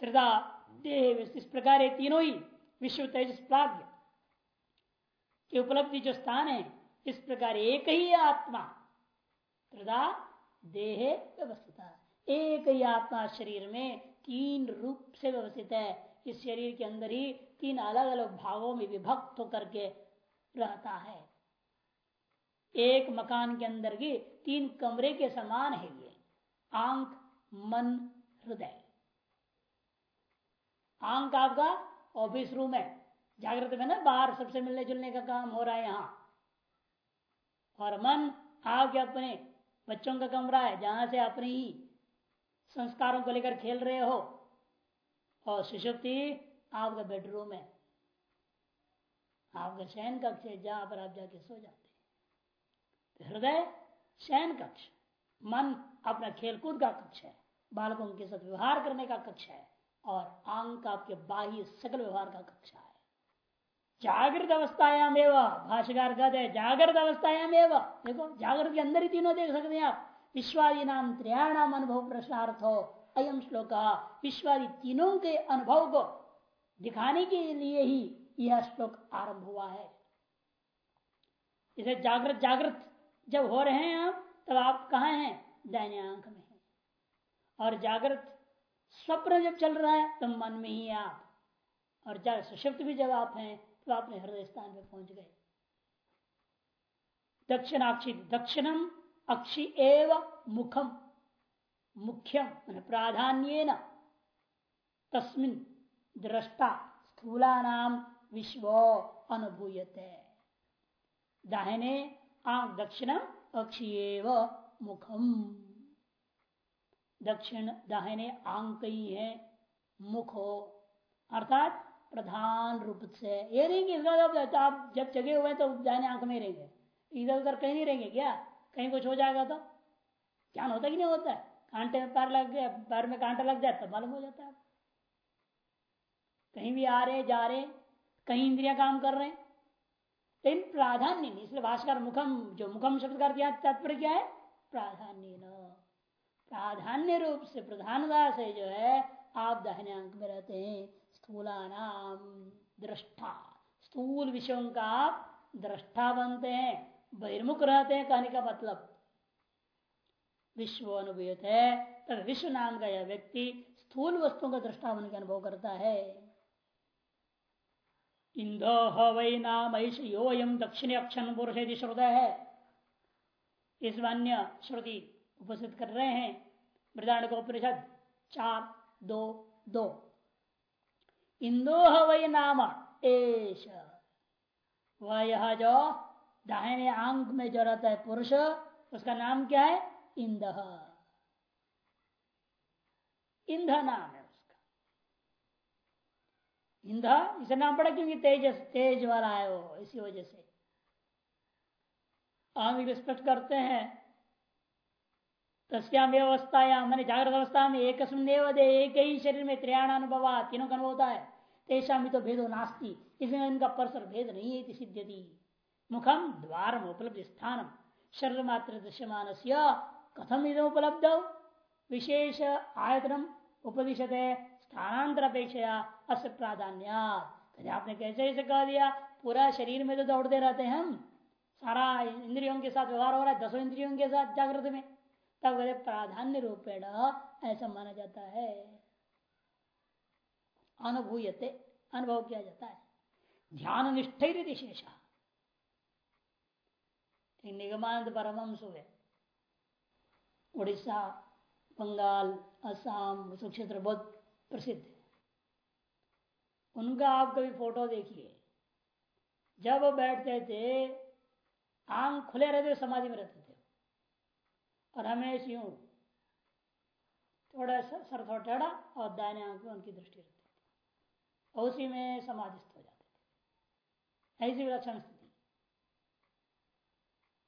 त्रिदा, देह इस प्रकार तीनों ही विश्व तेजस प्राज्ञ। की उपलब्धि जो स्थान है, इस प्रकार एक ही आत्मा त्रिदा देह व्यवस्थित एक ही आत्मा शरीर में तीन रूप से व्यवस्थित है। इस शरीर के अंदर ही तीन अलग अलग भागों में विभक्त होकर के रहता है। एक मकान के अंदर की तीन कमरे के समान है ये। आँख, मन, हृदय। आँख आपका ऑफ़िस रूम है। जागृत में ना बाहर सबसे मिलने जुलने का काम हो रहा है यहाँ। और मन आपके अपने बच्चों का कमरा है, जहाँ से अपने ही संस्कारों को लेकर खेल रहे हो, और सुषुप्ति आपका बेडरूम है। आपका शयन कक्ष है, जहाँ पर आप जाके सो जाते तो हृदय शयन कक्ष, मन अपना खेलकूद का कक्ष है, बालकों के साथ व्यवहार करने का कक्ष है, और आंग का आपके बाह्य सकल व्यवहार का कक्षा है। जागृत अवस्थायाम एवं भाष्यकार कहते जागृत अवस्थायाम एवं देखो, जागृत के अंदर ही तीनों देख सकते हैं आप। विश्वादी नाम त्रियाणाम अनुभव प्रश्नार्थ हो अयम श्लोक। विश्वादी तीनों के अनुभव को दिखाने के लिए ही यह श्लोक आरंभ हुआ है। इसे जागृत जागृत जब हो रहे हैं आप, तब आप कहा हैं? दैन्य आँख में और जागृत स्वप्न जब चल रहा है तो मन में ही आप। और सुषिप्त भी जब आप हैं तो अपने हृदय स्थान में पहुँच गए। दक्षिणाक्षी, दक्षिणम अक्षी एव मुखम, मुख्यम प्राधान्य तस्मिन दृष्टा स्थूला नाम विश्व अनुभूयते। दाहिने आँख दक्षिणम अक्षी मुखम। दक्षिण, दाहिने आंक ही है, मुख, अर्थात प्रधान रूप से। ये नहीं कि इसका आप जब जगे हुए तो दाहिने आँख में रहेंगे। इधर उधर कहीं नहीं रहेंगे क्या? कहीं कुछ हो जाएगा तो? ज्ञान होता कि नहीं होता? है कांटे में पैर लग गया, पैर में कांटा लग जाए तो मालूम हो जाता है। कहीं भी आ रहे, जा रहे, कहीं इंद्रिया काम कर रहे लेकिन प्राधान्य नहीं, इसलिए भाषकर मुखम, जो मुखम शब्द कर दिया तात्पर्य क्या है? प्राधान्य न। प्राधान्य रूप से प्रधानता से जो है, आप दाहिने अंक में रहते हैं। स्थूला नाम दृष्टा स्थूल विषयों का आप दृष्टा बनते हैं, बहिर्मुख रहते हैं कहने का मतलब। विश्व अनुभूत है, तब विश्व नाम का यह व्यक्ति स्थूल वस्तुओं का दृष्टा बन के अनुभव करता है। इंदो वै नाम योयम दक्षिण अक्षण पुरुष यदि श्रुदय है। इस अन्य श्रुति उपस्थित कर रहे हैं। मृदान को परिषद चार, दो दो। इंदोह वही नाम, एश। वह यह जो दाहिने आंक में जो रहता है पुरुष, उसका नाम क्या है? इंद। इंध नाम है उसका। इंध इसे नाम पड़ा क्योंकि तेज तेज वाला है वो, इसी वजह से। आँख स्पष्ट करते हैं। तस्याम अवस्थाया मैंने जागृत अवस्था में एक देव दे, एक ही शरीर में त्रियाण अनुभव तीनों का अनुभव होता है? तेषा तो भेदो नास्ती। इसमें इनका परस्पर भेद नहीं है सिद्धि मुखम द्वार उपलब्ध स्थान। शरीर मात्र दृश्यमान कथम इधम उपलब्ध? विशेष आयतनम उपदिशत स्थानांतर अपेक्षा अस प्राधान्य आपने कैसे ऐसे कह दिया? पूरा शरीर में तो दौड़ते रहते हैं हम। सारा इंद्रियों के साथ व्यवहार हो रहा है, दसों इंद्रियों के साथ जागृत में। तब कहते प्राधान्य रूपेण ऐसा माना जाता है। अनुभूयते, अनुभव किया जाता है। ध्यान निष्ठ शेषा निगमानंद परमंश हुए। उड़ीसा बंगाल, असम क्षेत्र बहुत प्रसिद्ध है। उनका आप कभी फ़ोटो देखिए। जब बैठते थे आँख खुले रहते समाधि में रहते थे। और हमें यूँ थोड़ा सा सर थोड़ा टेढ़ा और दाहिने आँख में उनकी दृष्टि रहती थी उसी में समाधिस्थ हो जाते थे। ऐसी विलक्षण स्थिति।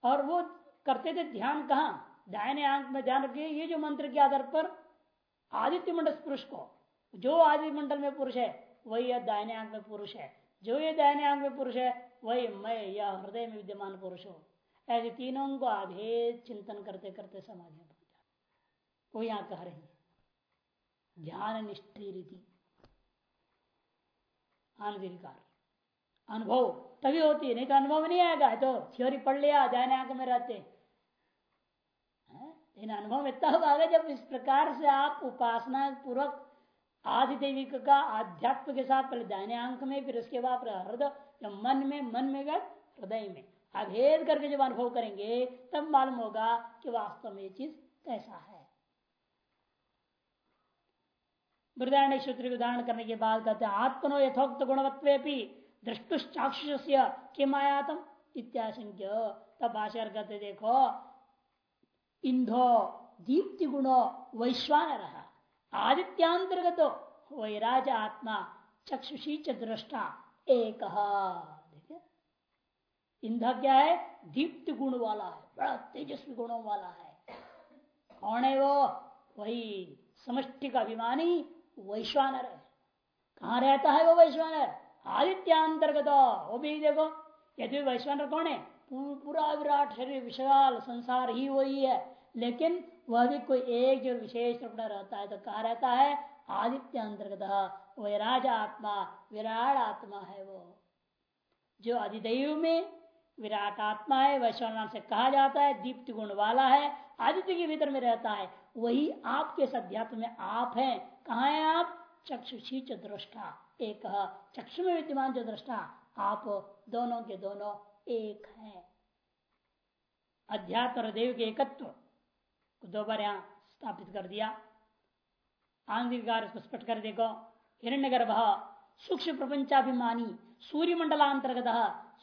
और वो करते थे ध्यान कहा? दायने आँख में ध्यान रखिए, ये जो मंत्र के आधार पर आदित्य मंडल पुरुष को, जो आदित्य मंडल में पुरुष है, वही यह दायने आँख में पुरुष है। जो ये दाहिने आँख में पुरुष है, वही मैं या हृदय में विद्यमान पुरुष हो। ऐसे तीनों को अभेद चिंतन करते करते समाधि में पहुँचा वो यहाँ कह रहे हैं ध्यान निष्ठी रीति। आनविकार अनुभव। तभी होती है, नहीं तो अनुभव नहीं आएगा तो थ्योरी पढ़ लिया दाहिने आँख में रहते। लेकिन अनुभव में तब आ जब इस प्रकार से आप उपासना पूर्वक आदि देवी का आध्यात्म के साथ पहले दाहिने अंक में, फिर उसके बाद हृदय मन में मन में गए हृदय में। अभेद करके जब अनुभव करेंगे, तब मालूम होगा कि वास्तव में ये चीज़ कैसा है। वृदारण्य सूत्र उदाहरण करने के बाद कहते हैं, आत्मनो यथोक्त गुणवत्वे दृष्टुश्चाक्षुष किम आयातम इत्याशंक्य तब भाषा कहते, देखो इंधो दीप्ति गुणो वैश्वान रहा आदित्यांतर्गत वैराज आत्मा, चक्षुषी च दृष्टा एक। इंधा क्या है? दीप्त गुण वाला है, बड़ा तेजस्वी गुणों वाला है। कौन है वो? वही समष्टि का अभिमानी वैश्वानर है। कहा रहता है वो वैश्वानर? आदित्यांतर्गत। वो भी देखो, यदि वैश्वानर कौन है? पूरा विराट शरीर, विशाल संसार ही वही है। लेकिन वह भी कोई एक जो विशेष रूप में रहता है तो कहा रहता है? आदित्य अंतर्गत वैराज आत्मा विराट आत्मा है वो। जो अधिदेव में विराट आत्मा है वैश्वान से कहा जाता है दीप्त गुण वाला है, आदित्य के भीतर में रहता है। वही आपके सध्यात्म में आप हैं। कहा है आप चक्षुषी च एक चक्षु में विद्यमान जो दृष्टा। आप दोनों के दोनों एक हैं। अध्यात्म और देव के एकत्व को दो बार यहाँ स्थापित कर दिया। आंगिक को स्पष्ट कर देखो। हिरण्य गर्भ सूक्ष्म प्रपंचाभिमानी सूर्य मंडलांतर्गत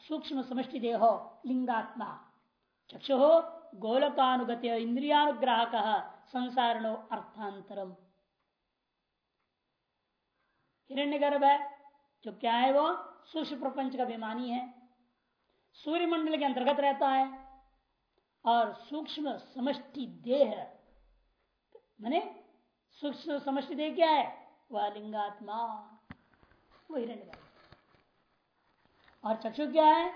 सूक्ष्म समष्टि देहो, लिंगात्मा। चक्षु गोलकानुगत इंद्रियानुग्राहक, संसारणो अर्थांतरम। हिरण्य गर्भ है जो क्या है वो? सूक्ष्म प्रपंच का अभिमानी है। सूर्य मंडल के अंतर्गत रहता है और सूक्ष्म समष्टि देह मैने सूक्ष्म समष्टि देह क्या है? वह लिंगात्मा, वो हिरण्य और चक्षु क्या है?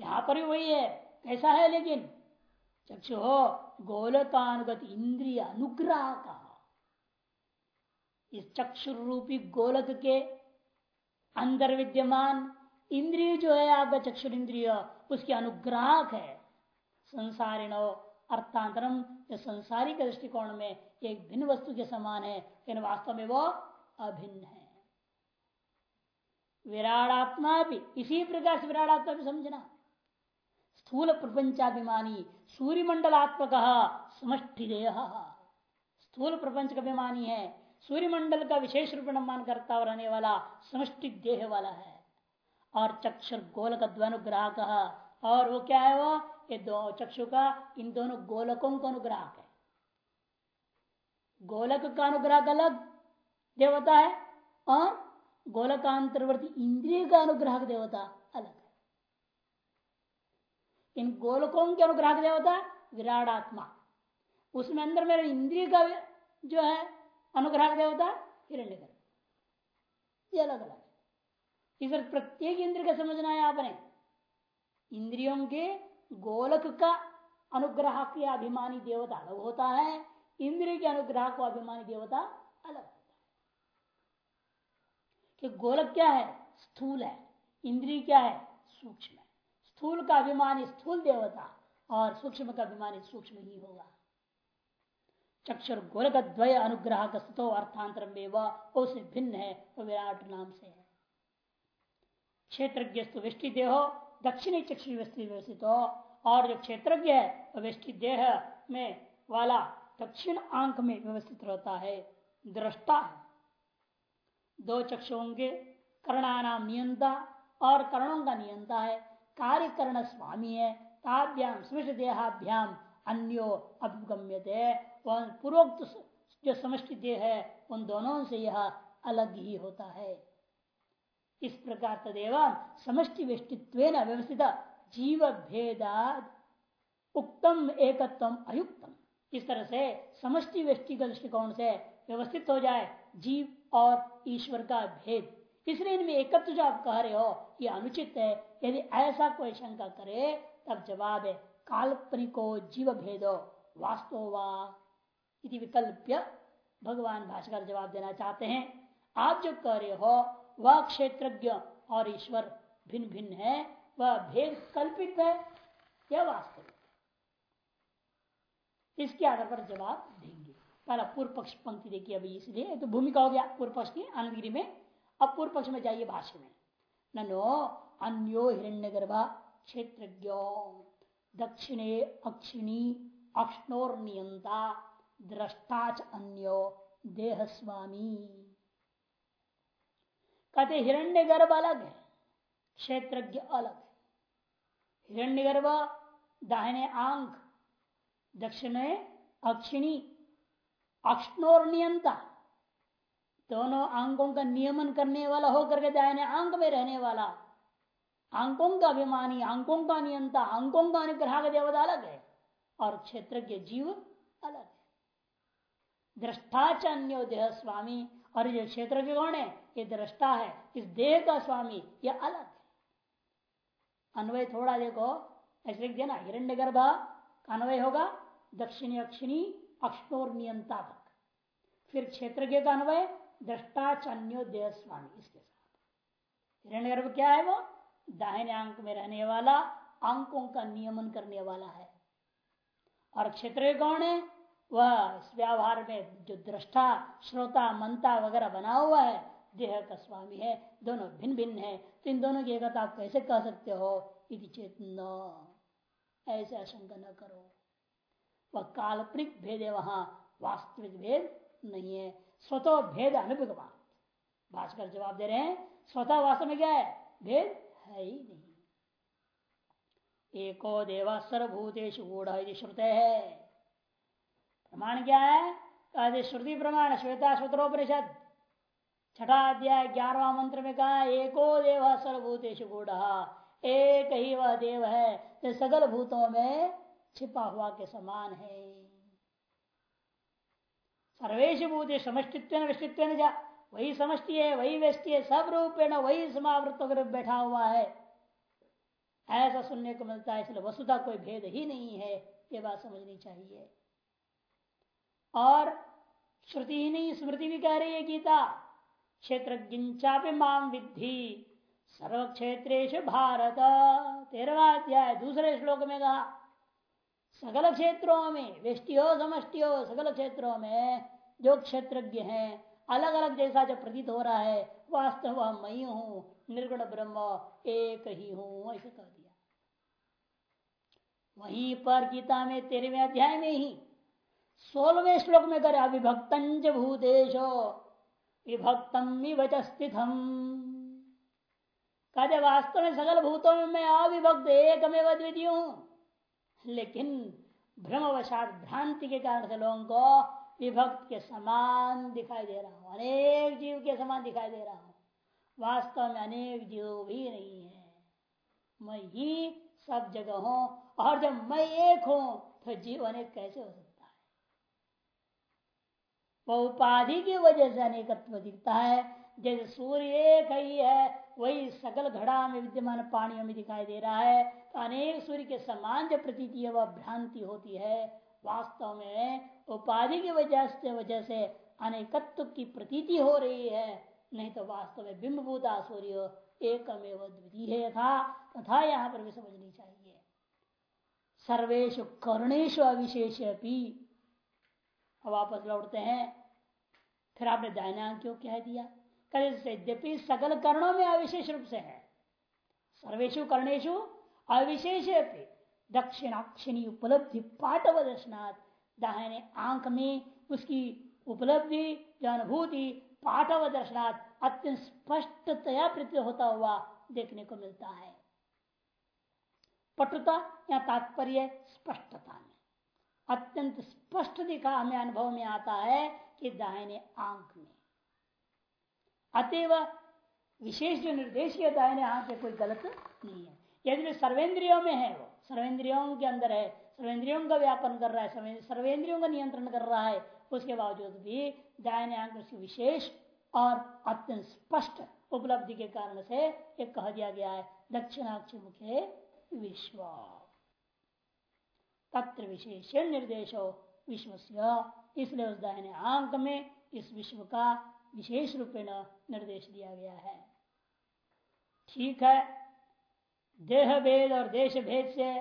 यहाँ पर भी वही है, कैसा है लेकिन? चक्षु हो, गोलतानुगत इंद्रिय अनुग्रह का। इस चक्षु रूपी गोलक के अंदर विद्यमान इंद्रिय जो है आपका चक्षुर इंद्रिय, उसके अनुग्राहक है। संसारिणो, अर्थांतरम, जो संसारिक दृष्टिकोण में एक भिन्न वस्तु के समान है, लेकिन वास्तव में वो अभिन्न है। विराड़ात्मा भी, इसी प्रकार से विराड़ात्मा भी समझना। स्थूल प्रपंचाभिमानी सूर्य मंडलात्मक समष्टि स्थूल प्रपंच का अभिमानी है सूर्य मंडल का विशेष रूप मान करता और रहने वाला समष्टि देह वाला है। और चक्षुर गोलक अनुग्राहक और वो क्या है वो? ये दो चक्षु का, इन दोनों गोलकों का अनुग्राहक है। गोलक का अनुग्राहक अलग देवता है और गोलकांतरवर्ती इंद्रिय का अनुग्राहक देवता अलग है। इन गोलकों के अनुग्राहक देवता विराट आत्मा उसमें अंदर मेरे इंद्रिय का जो है अनुग्रह देवता हिरण्य ये अलग अलग इस प्रत्येक इंद्र का समझना है आपने इंद्रियों के गोलक का अनुग्रह के अभिमानी देवता अलग होता है। इंद्रिय के अनुग्रह को अभिमानी देवता अलग होता है। कि गोलक क्या है? स्थूल है। इंद्रिय क्या है? सूक्ष्म है। स्थूल का अभिमानी स्थूल देवता और सूक्ष्म का अभिमानी सूक्ष्म ही होगा। चक्षुर गोलक द्वय अनुग्रह कस्तो अर्थांतर में वह उसे भिन्न है वो विराट नाम से है। क्षेत्रज्ञ वृष्टि देहो, दक्षिणी चक्षु व्यवस्थित हो और जो क्षेत्रज्ञ है वृष्टि देह में वाला दक्षिण आँख में व्यवस्थित रहता है, दृष्टा है। दो चक्षुओं के कर्णानाम नियंता और कर्णों का नियंता है, कार्यकरण स्वामी है ताभ्याम स्मृत देहाभ्याम अन्यो अभिगम्य पूर्वोक्त जो समष्टि देह है, उन दोनों से यह अलग ही होता है। इस प्रकार तदेव समष्टि व्यष्टित्व व्यवस्थित जीव भेदाद उक्तम एकत्वम अयुक्तम। इस तरह से समष्टि व्यष्टि दृष्टिकोण से व्यवस्थित हो जाए जीव और ईश्वर का भेद। इसलिए इनमें एकत्व जो आप कह रहे हो यह अनुचित है। यदि ऐसा कोई शंका करे, तब जवाब है, काल्पनिको जीव भेदो वास्तववा इति विकल्प्य भगवान भाषकर जवाब देना चाहते हैं। आप जो कह रहे हो, वह क्षेत्रज्ञ और ईश्वर भिन्न भिन्न है, वह भेद कल्पित है या वास्तविक इसके आधार पर जवाब देंगे। पहला पूर्व पक्ष पंक्ति देखिए अभी इसलिए तो भूमिका हो गया पूर्व पक्ष की, आनंदगिरी में। अब पूर्व पक्ष में जाइए भाष्य में। नो अन्यो हिरण्य गर्भा क्षेत्र दक्षिणे अक्षिणी अक्षणोर नियंता दृष्टाच अन्यो देह स्वामी कहते हिरण्य गर्भ अलग है, क्षेत्रज्ञ अलग है। हिरण्य गर्भ दाहिने आँख, दक्षिण अक्षिणी, अक्षणोर नियंता। दोनों अंगों का नियमन करने वाला होकर के दाहिने अंग में रहने वाला। अंकों का अभिमानी अंकों का नियंता अंकों का अनुग्राहक देवता अलग है, और क्षेत्र के जीव अलग है। दृष्टाचान्यो देह स्वामी। और जो क्षेत्र के कौन है? ये दृष्टा है। इस देह का स्वामी, ये अलग है। अन्वय थोड़ा देखो। ऐसे लिख दिया ना हिरण्य गर्भ अन्वय होगा दक्षिणी अक्षिणी, अक्षोर नियंता तक फिर क्षेत्र के का अन्वय? दृष्टा दृष्टाचान्यो देह स्वामी, इसके साथ। हिरण्य गर्भ क्या है वो? दाहिने अंक में रहने वाला, अंकों का नियमन करने वाला है। और क्षेत्र कौन है? वह व्यवहार में जो दृष्टा, श्रोता मनता वगैरह बना हुआ है, देह का स्वामी है, दोनों भिन्न भिन्न है तो इन दोनों की एकता आप कैसे कह सकते हो? यदि चेतन। ऐसे आशंका न करो। वह काल्पनिक भेद है वहाँ, वास्तविक भेद नहीं है। स्वतः भेद अनुभववाद भास्कर जवाब दे रहे हैं, स्वतः वास्तव में क्या है? भेद है ही नहीं। एको देवा सर्वभूतेश गूढ़ श्रुते है प्रमाण क्या है? कहते, श्रुति प्रमाण, श्वेता श्रोत्रोपनिषद। छठा अध्याय ग्यारहवा मंत्र में कहा, एको देव सर्वभूतेश गूढ़। एक ही वह देव है जो सकल भूतों में छिपा हुआ के समान है। सर्वेश भूत समष्टित्व विष्टित्व जा वही समष्टि है, वही व्यष्टि है, सब रूपेण वही समावृत बैठा हुआ है। ऐसा सुनने को मिलता है, इसलिए वसुधा कोई भेद ही नहीं है, ये बात समझनी चाहिए। और श्रुति ही नहीं, स्मृति भी कह रही है गीता। क्षेत्र माम विद्धि सर्व क्षेत्र भारत। तेरवा अध्याय, दूसरे श्लोक में कहा, सकल क्षेत्रों में वेष्टि हो समष्टि हो सकल क्षेत्रों में जो क्षेत्रज्ञ हैं अलग अलग जैसा जो प्रतीत हो रहा है वास्तव वह मई हूँ, निर्गुण ब्रह्म, एक ही हूँ, ऐसे कह दिया। वहीं पर गीता में तेरहवें अध्याय में ही सोलहवें श्लोक में करे अविभक्त भूतेशो विभक्तम कहते वास्तव में सकल भूतों में मैं अविभक्त, एकमेव द्वितीय हूँ। लेकिन भ्रमवशात भ्रांति के कारण से लोगों को विभक्त के समान दिखाई दे रहा हूँ, अनेक जीव के समान दिखाई दे रहा हूँ। वास्तव में अनेक जीव भी नहीं है। मैं ही सब जगह हूँ और जब मैं एक हूँ तो जीव अनेक कैसे हो सकता वह उपाधि की वजह से अनेकत्व दिखता है। जैसे सूर्य एक ही है, वही सकल घड़ा में विद्यमान पानियों में दिखाई दे रहा है। तो अनेक सूर्य के समान जो प्रतीति है, वह भ्रांति होती है। वास्तव में उपाधि की वजह से वजह से अनेकत्व की प्रतीति हो रही है। नहीं तो वास्तव में बिंबभूता सूर्य एकमेव द्वितीय था तथा यहाँ पर भी समझनी चाहिए। सर्वेशु कर्णेशु अविशेष वापस लौटते हैं। फिर आपने दायना क्यों कह दिया कल यद्यपि सकल कर्णों में अविशेष रूप से है। सर्वेशु कर्णेशु अविशेष दक्षिणाक्षिणी उपलब्धि पाटव दर्शनाथ दाहिने आँख में उसकी उपलब्धि, जो अनुभूति पाटव दर्शनाथ अत्यंत स्पष्टतया प्रतीत होता हुआ देखने को मिलता है। पटुता या तात्पर्य स्पष्टता में। अत्यंत स्पष्ट दिखा हमें अनुभव में आता है कि दाहिने आँख में। अतएव विशेष जो निर्देश है दाहिने आँख में कोई गलत नहीं है। यदि सर्वेंद्रियों में है वो, सर्वेंद्रियों के अंदर है, सर्वेंद्रियों का व्यापन कर रहा है सर्वेंद्रियों का नियंत्रण कर रहा है, उसके बावजूद भी दाहिने आँख उसकी विशेष और अत्यंत स्पष्ट उपलब्धि के कारण से एक कह दिया गया है, दक्षिणाक्ष मुखे विश्व तत्र विशेष निर्देशो विश्व इसलिए उस दाहिने आंक में इस विश्व का विशेष रूपेण निर्देश दिया गया है। ठीक है। देह भेद और देश भेद से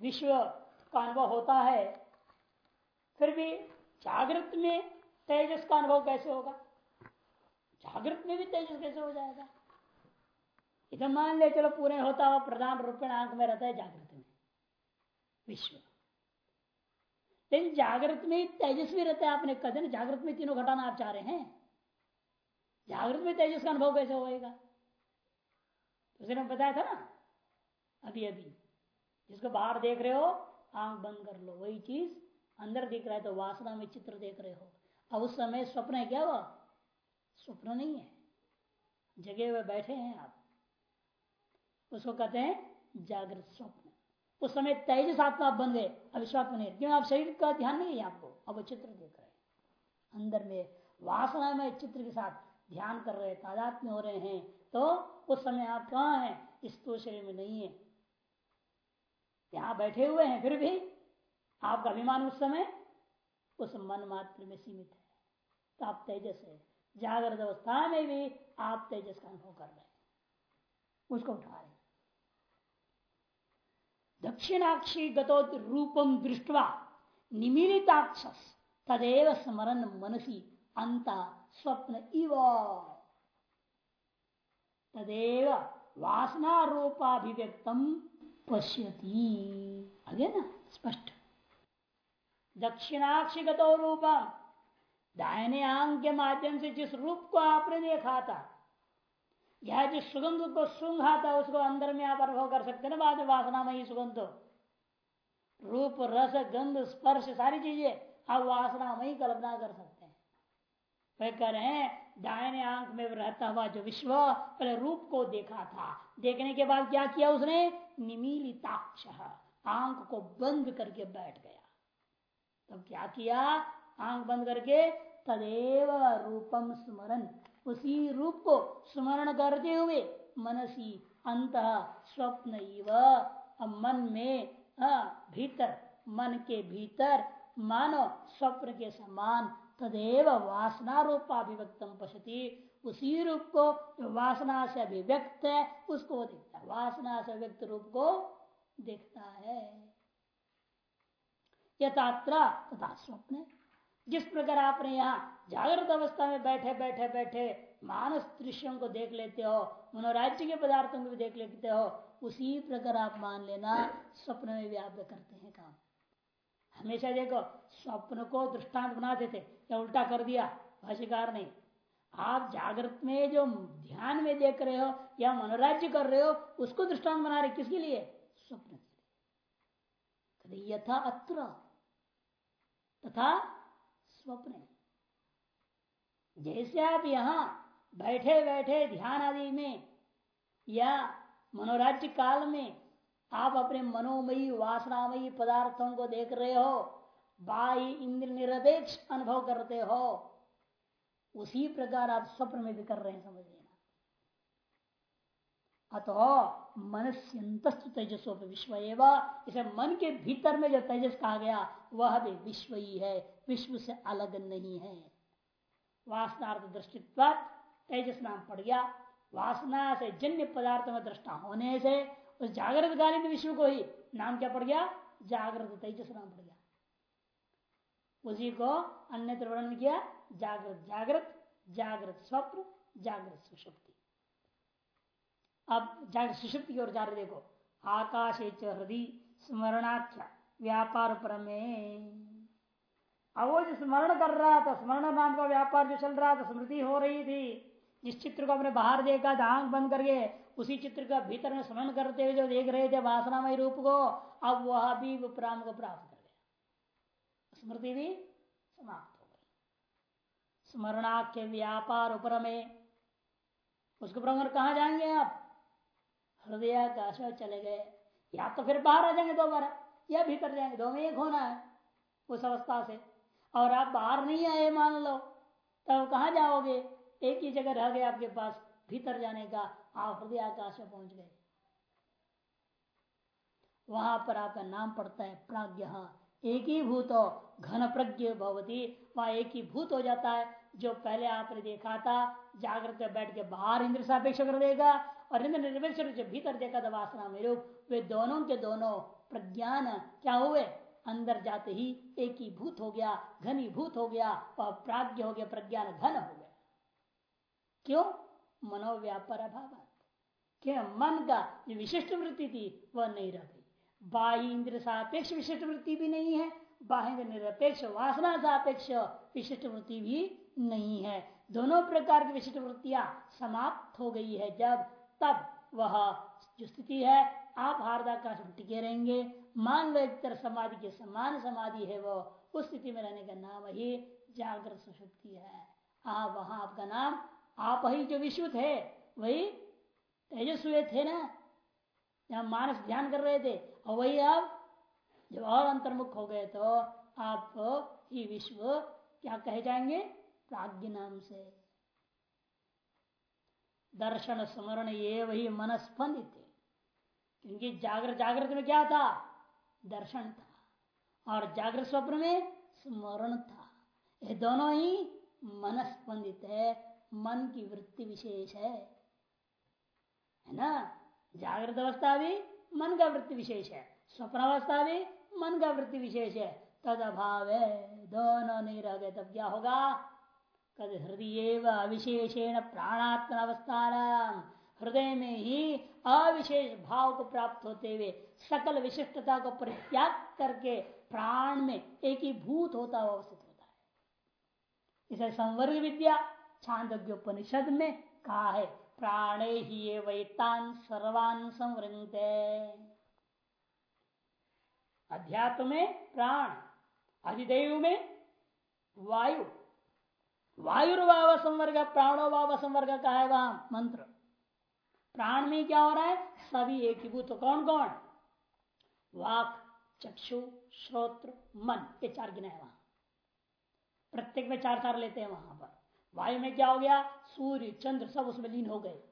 विश्व का अनुभव होता है। फिर भी जागृत में तेजस का अनुभव कैसे होगा? जागृत में भी तेजस कैसे हो जाएगा? इधर मान ले, चलो पूरे होता हुआ प्रधान रूपेण आँख में रहता है जागृत। विश्व। लेकिन जागृत में तेजस्वी रहता है आपने कदम जागृत में तीनों घटाना आप चाह रहे हैं। जागृत में तेजस का अनुभव कैसे होएगा? उसने बताया था ना अभी अभी जिसको बाहर देख रहे हो, आँख बंद कर लो, वही चीज़ अंदर दिख रहा है तो वासना में चित्र देख रहे हो। अब उस समय स्वप्न है क्या वो? स्वप्न नहीं है। जगह हुए बैठे हैं आप। उसको कहते हैं जागृत स्वप्न। उस समय तेजस आत्मा आप बन गए, अविश्वास बने। क्यों? आप शरीर का ध्यान नहीं है आपको अब चित्र देख रहे हैं। अंदर में वासना में चित्र के साथ ध्यान कर रहे तादात में हो रहे हैं तो उस समय आप कहा हैं? इस तो शरीर में नहीं है। यहाँ बैठे हुए हैं, फिर भी आपका अभिमान उस समय उस मन मात्र में सीमित है। तो आप तेजस है। जागृत अवस्था में भी आप तेजस का अनुभव कर रहे हैं। उसको उठा रहे दक्षिणाक्षी गतो रूपम दृष्टवा निमीलिताक्ष तदेव स्मरण मनसी अंत स्वप्न इव। तदेव वासना रूपाभिव्यक्तम पश्यती। आगे ना स्पष्ट। दक्षिणाक्षिगतो रूप दाहिने आंग के माध्यम से जिस रूप को आपने देखा था यह जो सुगंध को सुंघा था उसको अंदर में आप अनुभव कर सकते ना, बाद में वासना में ही सुगंध। रूप, रस, गंध, स्पर्श, सारी चीज़ें आप वासना में ही कल्पना कर सकते हैं। वे कह रहे हैं, दाहिने आँख में रहता हुआ जो विश्व, पहले रूप को देखा था। देखने के बाद क्या किया उसने? निमीलिताक्ष, आँख को बंद करके बैठ गया। तब तो क्या किया? आँख बंद करके तदेव रूपम स्मरण उसी रूप को स्मरण करते हुए मनसी अंत स्वप्न मन में आ, भीतर मन के भीतर मानो स्वप्न के समान तदेव वासना रूपाभिव्यक्तम पशति उसी रूप को जो वासना से अभिव्यक्त है उसको वो देखता है। वासना से व्यक्त रूप को देखता है। यथात्रा तथा स्वप्न। जिस प्रकार आपने यहाँ जागृत अवस्था में बैठे बैठे बैठे मानस दृश्यों को देख लेते हो, मनोराज्य के पदार्थों को भी देख लेते हो, उसी प्रकार आप मान लेना स्वप्न में भी आप करते हैं काम। हमेशा देखो, स्वप्न को दृष्टांत बनाते थे या उल्टा कर दिया भाषिकार नहीं आप जागृत में जो ध्यान में देख रहे हो, या मनोराज्य कर रहे हो, उसको दृष्टांत बना रहे, किसके लिए? स्वप्न के लिए। यथा अत्र। तथा स्वप्न है। जैसे आप यहाँ बैठे बैठे ध्यान आदि में या मनोराज्य काल में आप अपने मनोमयी, वासनामयी पदार्थों को देख रहे हो बाई इंद्र निरपेक्ष अनुभव करते हो, उसी प्रकार आप स्वप्न में भी कर रहे हैं, समझ लेना। अतो मनस्यंत तेजसो विश्व एवं इसे मन के भीतर में जो तेजस कहा गया वह भी विश्व ही है, विश्व से अलग नहीं है। वासनार्थ दृष्टित्व तेजस नाम पड़ गया। वासना से जन्य पदार्थ में दृष्टा होने से उस जागृत कालीन विश्व को ही नाम क्या पड़ गया? जागृत तेजस नाम पड़ गया। उसी को अन्य वर्णन किया, जागृत जागृत जागृत स्वप्न, जागृत सुषुप्ति अब जागृत सुषुप्ति की ओर जा रहे देखो, आकाश हृदय स्मरणाख्या। व्यापार प्रमेय अब वो जो स्मरण कर रहा था, स्मरण नाम का व्यापार जो चल रहा था, स्मृति हो रही थी, जिस चित्र को अपने बाहर देखा था आँख बंद करके उसी चित्र का भीतर में स्मरण करते हुए जो देख रहे थे वासनामय रूप को, अब वह भी विप्राम को प्राप्त कर गया। स्मृति भी समाप्त हो गई। स्मरणाख्य व्यापार उपर में उसको भ्रमण कहा जाएँगे आप? हृदय का चले गए। या तो फिर बाहर आ जाएँगे दोबारा। या भीतर जाएँगे दो में एक होना है उस अवस्था से। और आप बाहर नहीं आए, मान लो, तब कहा जाओगे? एक ही जगह रह गए आपके पास, भीतर जाने का, आप हृदय आकाश में पहुँच गए। वहाँ पर आपका नाम पड़ता है प्राज्ञ। एक ही भूत हो, घन प्रज्ञ भवती। वहाँ एक ही भूत हो जाता है, जो पहले आपने देखा था, जागृत बैठ के बाहर इंद्र सापेक्ष कर देगा, और इंद्र निरपेक्ष जो भीतर देखा था वासना में वे दोनों के दोनों प्रज्ञान, क्या हुए? अंदर जाते ही एक ही भूत हो गया, घनीभूत हो गया, वह प्राग्ञ हो गया, प्रज्ञान घन हो गया। क्यों? मनोव्यापार अभाव क्यों? मन का जो विशिष्ट वृत्ति थी, वह नहीं रह गई। बाह्य इंद्र सापेक्ष विशिष्ट वृत्ति भी नहीं है, बाह्य निरपेक्ष, वासना सापेक्ष विशिष्ट वृत्ति भी नहीं है। दोनों प्रकार की विशिष्ट वृत्तियाँ समाप्त हो गई है जब तब वह जो स्थिति है आप हार्दाकाश में टिके रहेंगे। मान तरह समाधि के समान समाधि है वो। उस स्थिति में रहने का नाम ही जागृत सुषुप्ति है। आप, वहाँ आपका नाम, आप ही जो विशुद्ध है, वही तेजस्वी थे ना? यहाँ मानस ध्यान कर रहे थे, और वही आप जब और अंतर्मुख हो गए तो आप ही विश्व क्या कहे जाएँगे? प्राज्ञ नाम से। दर्शन, स्मरण, ये वही मन स्पंदित क्योंकि जागृत जागृत में क्या था? दर्शन था। और जागृत स्वप्न में स्मरण था। ये दोनों ही मन स्पंदित है। मन की वृत्ति विशेष है। है ना? जागृत अवस्था भी मन का वृत्ति विशेष है। स्वप्न अवस्था भी मन का वृत्ति विशेष है। तद अभाव है। दोनों नहीं रह गए तब क्या होगा? कद हृदय अविशेषेण प्राणात्म अवस्था हृदय में ही अविशेष भाव को प्राप्त होते हुए, सकल विशिष्टता को परित्याग करके प्राण में एक ही भूत होता हुआ अवस्थित होता है। इसे संवर्ग विद्या छांदोग्योपनिषद में कहा है, प्राणे ही वैतान सर्वान संवृंगते अध्यात्म में प्राण, अधिदेव में वायु, वायुर्वाव संवर्ग प्राणो वाव संवर्ग का है वहाँ मंत्र। प्राण में क्या हो रहा है? सभी एक भूत कौन कौन? वाक, चक्षु, श्रोत्र, मन, ये चार गिना है वहाँ। प्रत्येक में चार चार लेते हैं वहाँ पर। वायु में क्या हो गया? सूर्य, चंद्र, सब उसमें लीन हो गए।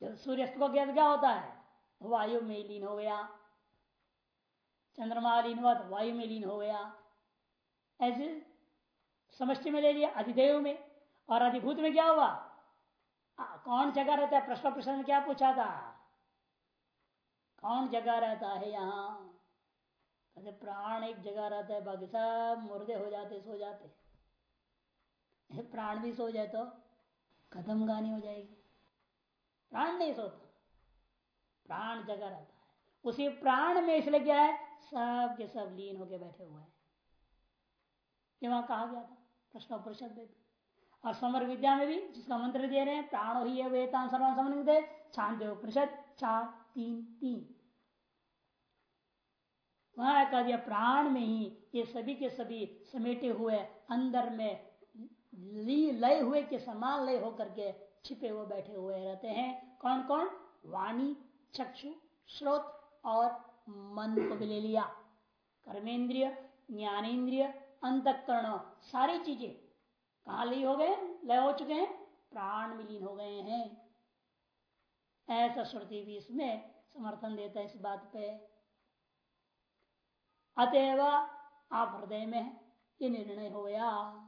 जब सूर्यास्त को क्या होता है? वायु में लीन हो गया। चंद्रमा लीन हुआ तो वायु में लीन हो गया। ऐसे समष्टि में ले लिया, अधिदेव में। और अधिभूत में क्या हुआ? कौन जगह रहता है? प्रश्न प्रश्न क्या पूछा था? कौन जगह रहता है यहाँ? कहते, प्राण एक जगह रहता है, बाकी सब मुर्दे हो जाते, सो जाते। प्राण भी सो जाए तो कदम गानी हो जाएगी। प्राण नहीं सोता। प्राण जगह रहता है। उसी प्राण में इसलिए क्या है? सब के सब लीन होके बैठे हुए हैं। ये वहाँ कहा गया था? प्रश्न परिषद में भी। और समर विद्या में भी जिसका मंत्र दे रहे हैं, प्राणो ही है वेतान सर्वान समन्वित, छांदे परिषद चार तीन तीन। वहाँ कह दिया, प्राण में ही ये सभी के सभी समेटे हुए, अंदर में लय हुए के समान लय होकर के छिपे हुए बैठे हुए रहते हैं। कौन कौन? वाणी, चक्षु श्रोत और मन को भी ले लिया। कर्मेंद्रिय ज्ञानेन्द्रिय अंतकरण, सारी चीज़ें कहा हो गए, लय हो चुके हैं, प्राण विलीन हो गए हैं। ऐसा श्रुति भी इसमें समर्थन देता है इस बात पे। अतएव आप हृदय में ये निर्णय हो गया।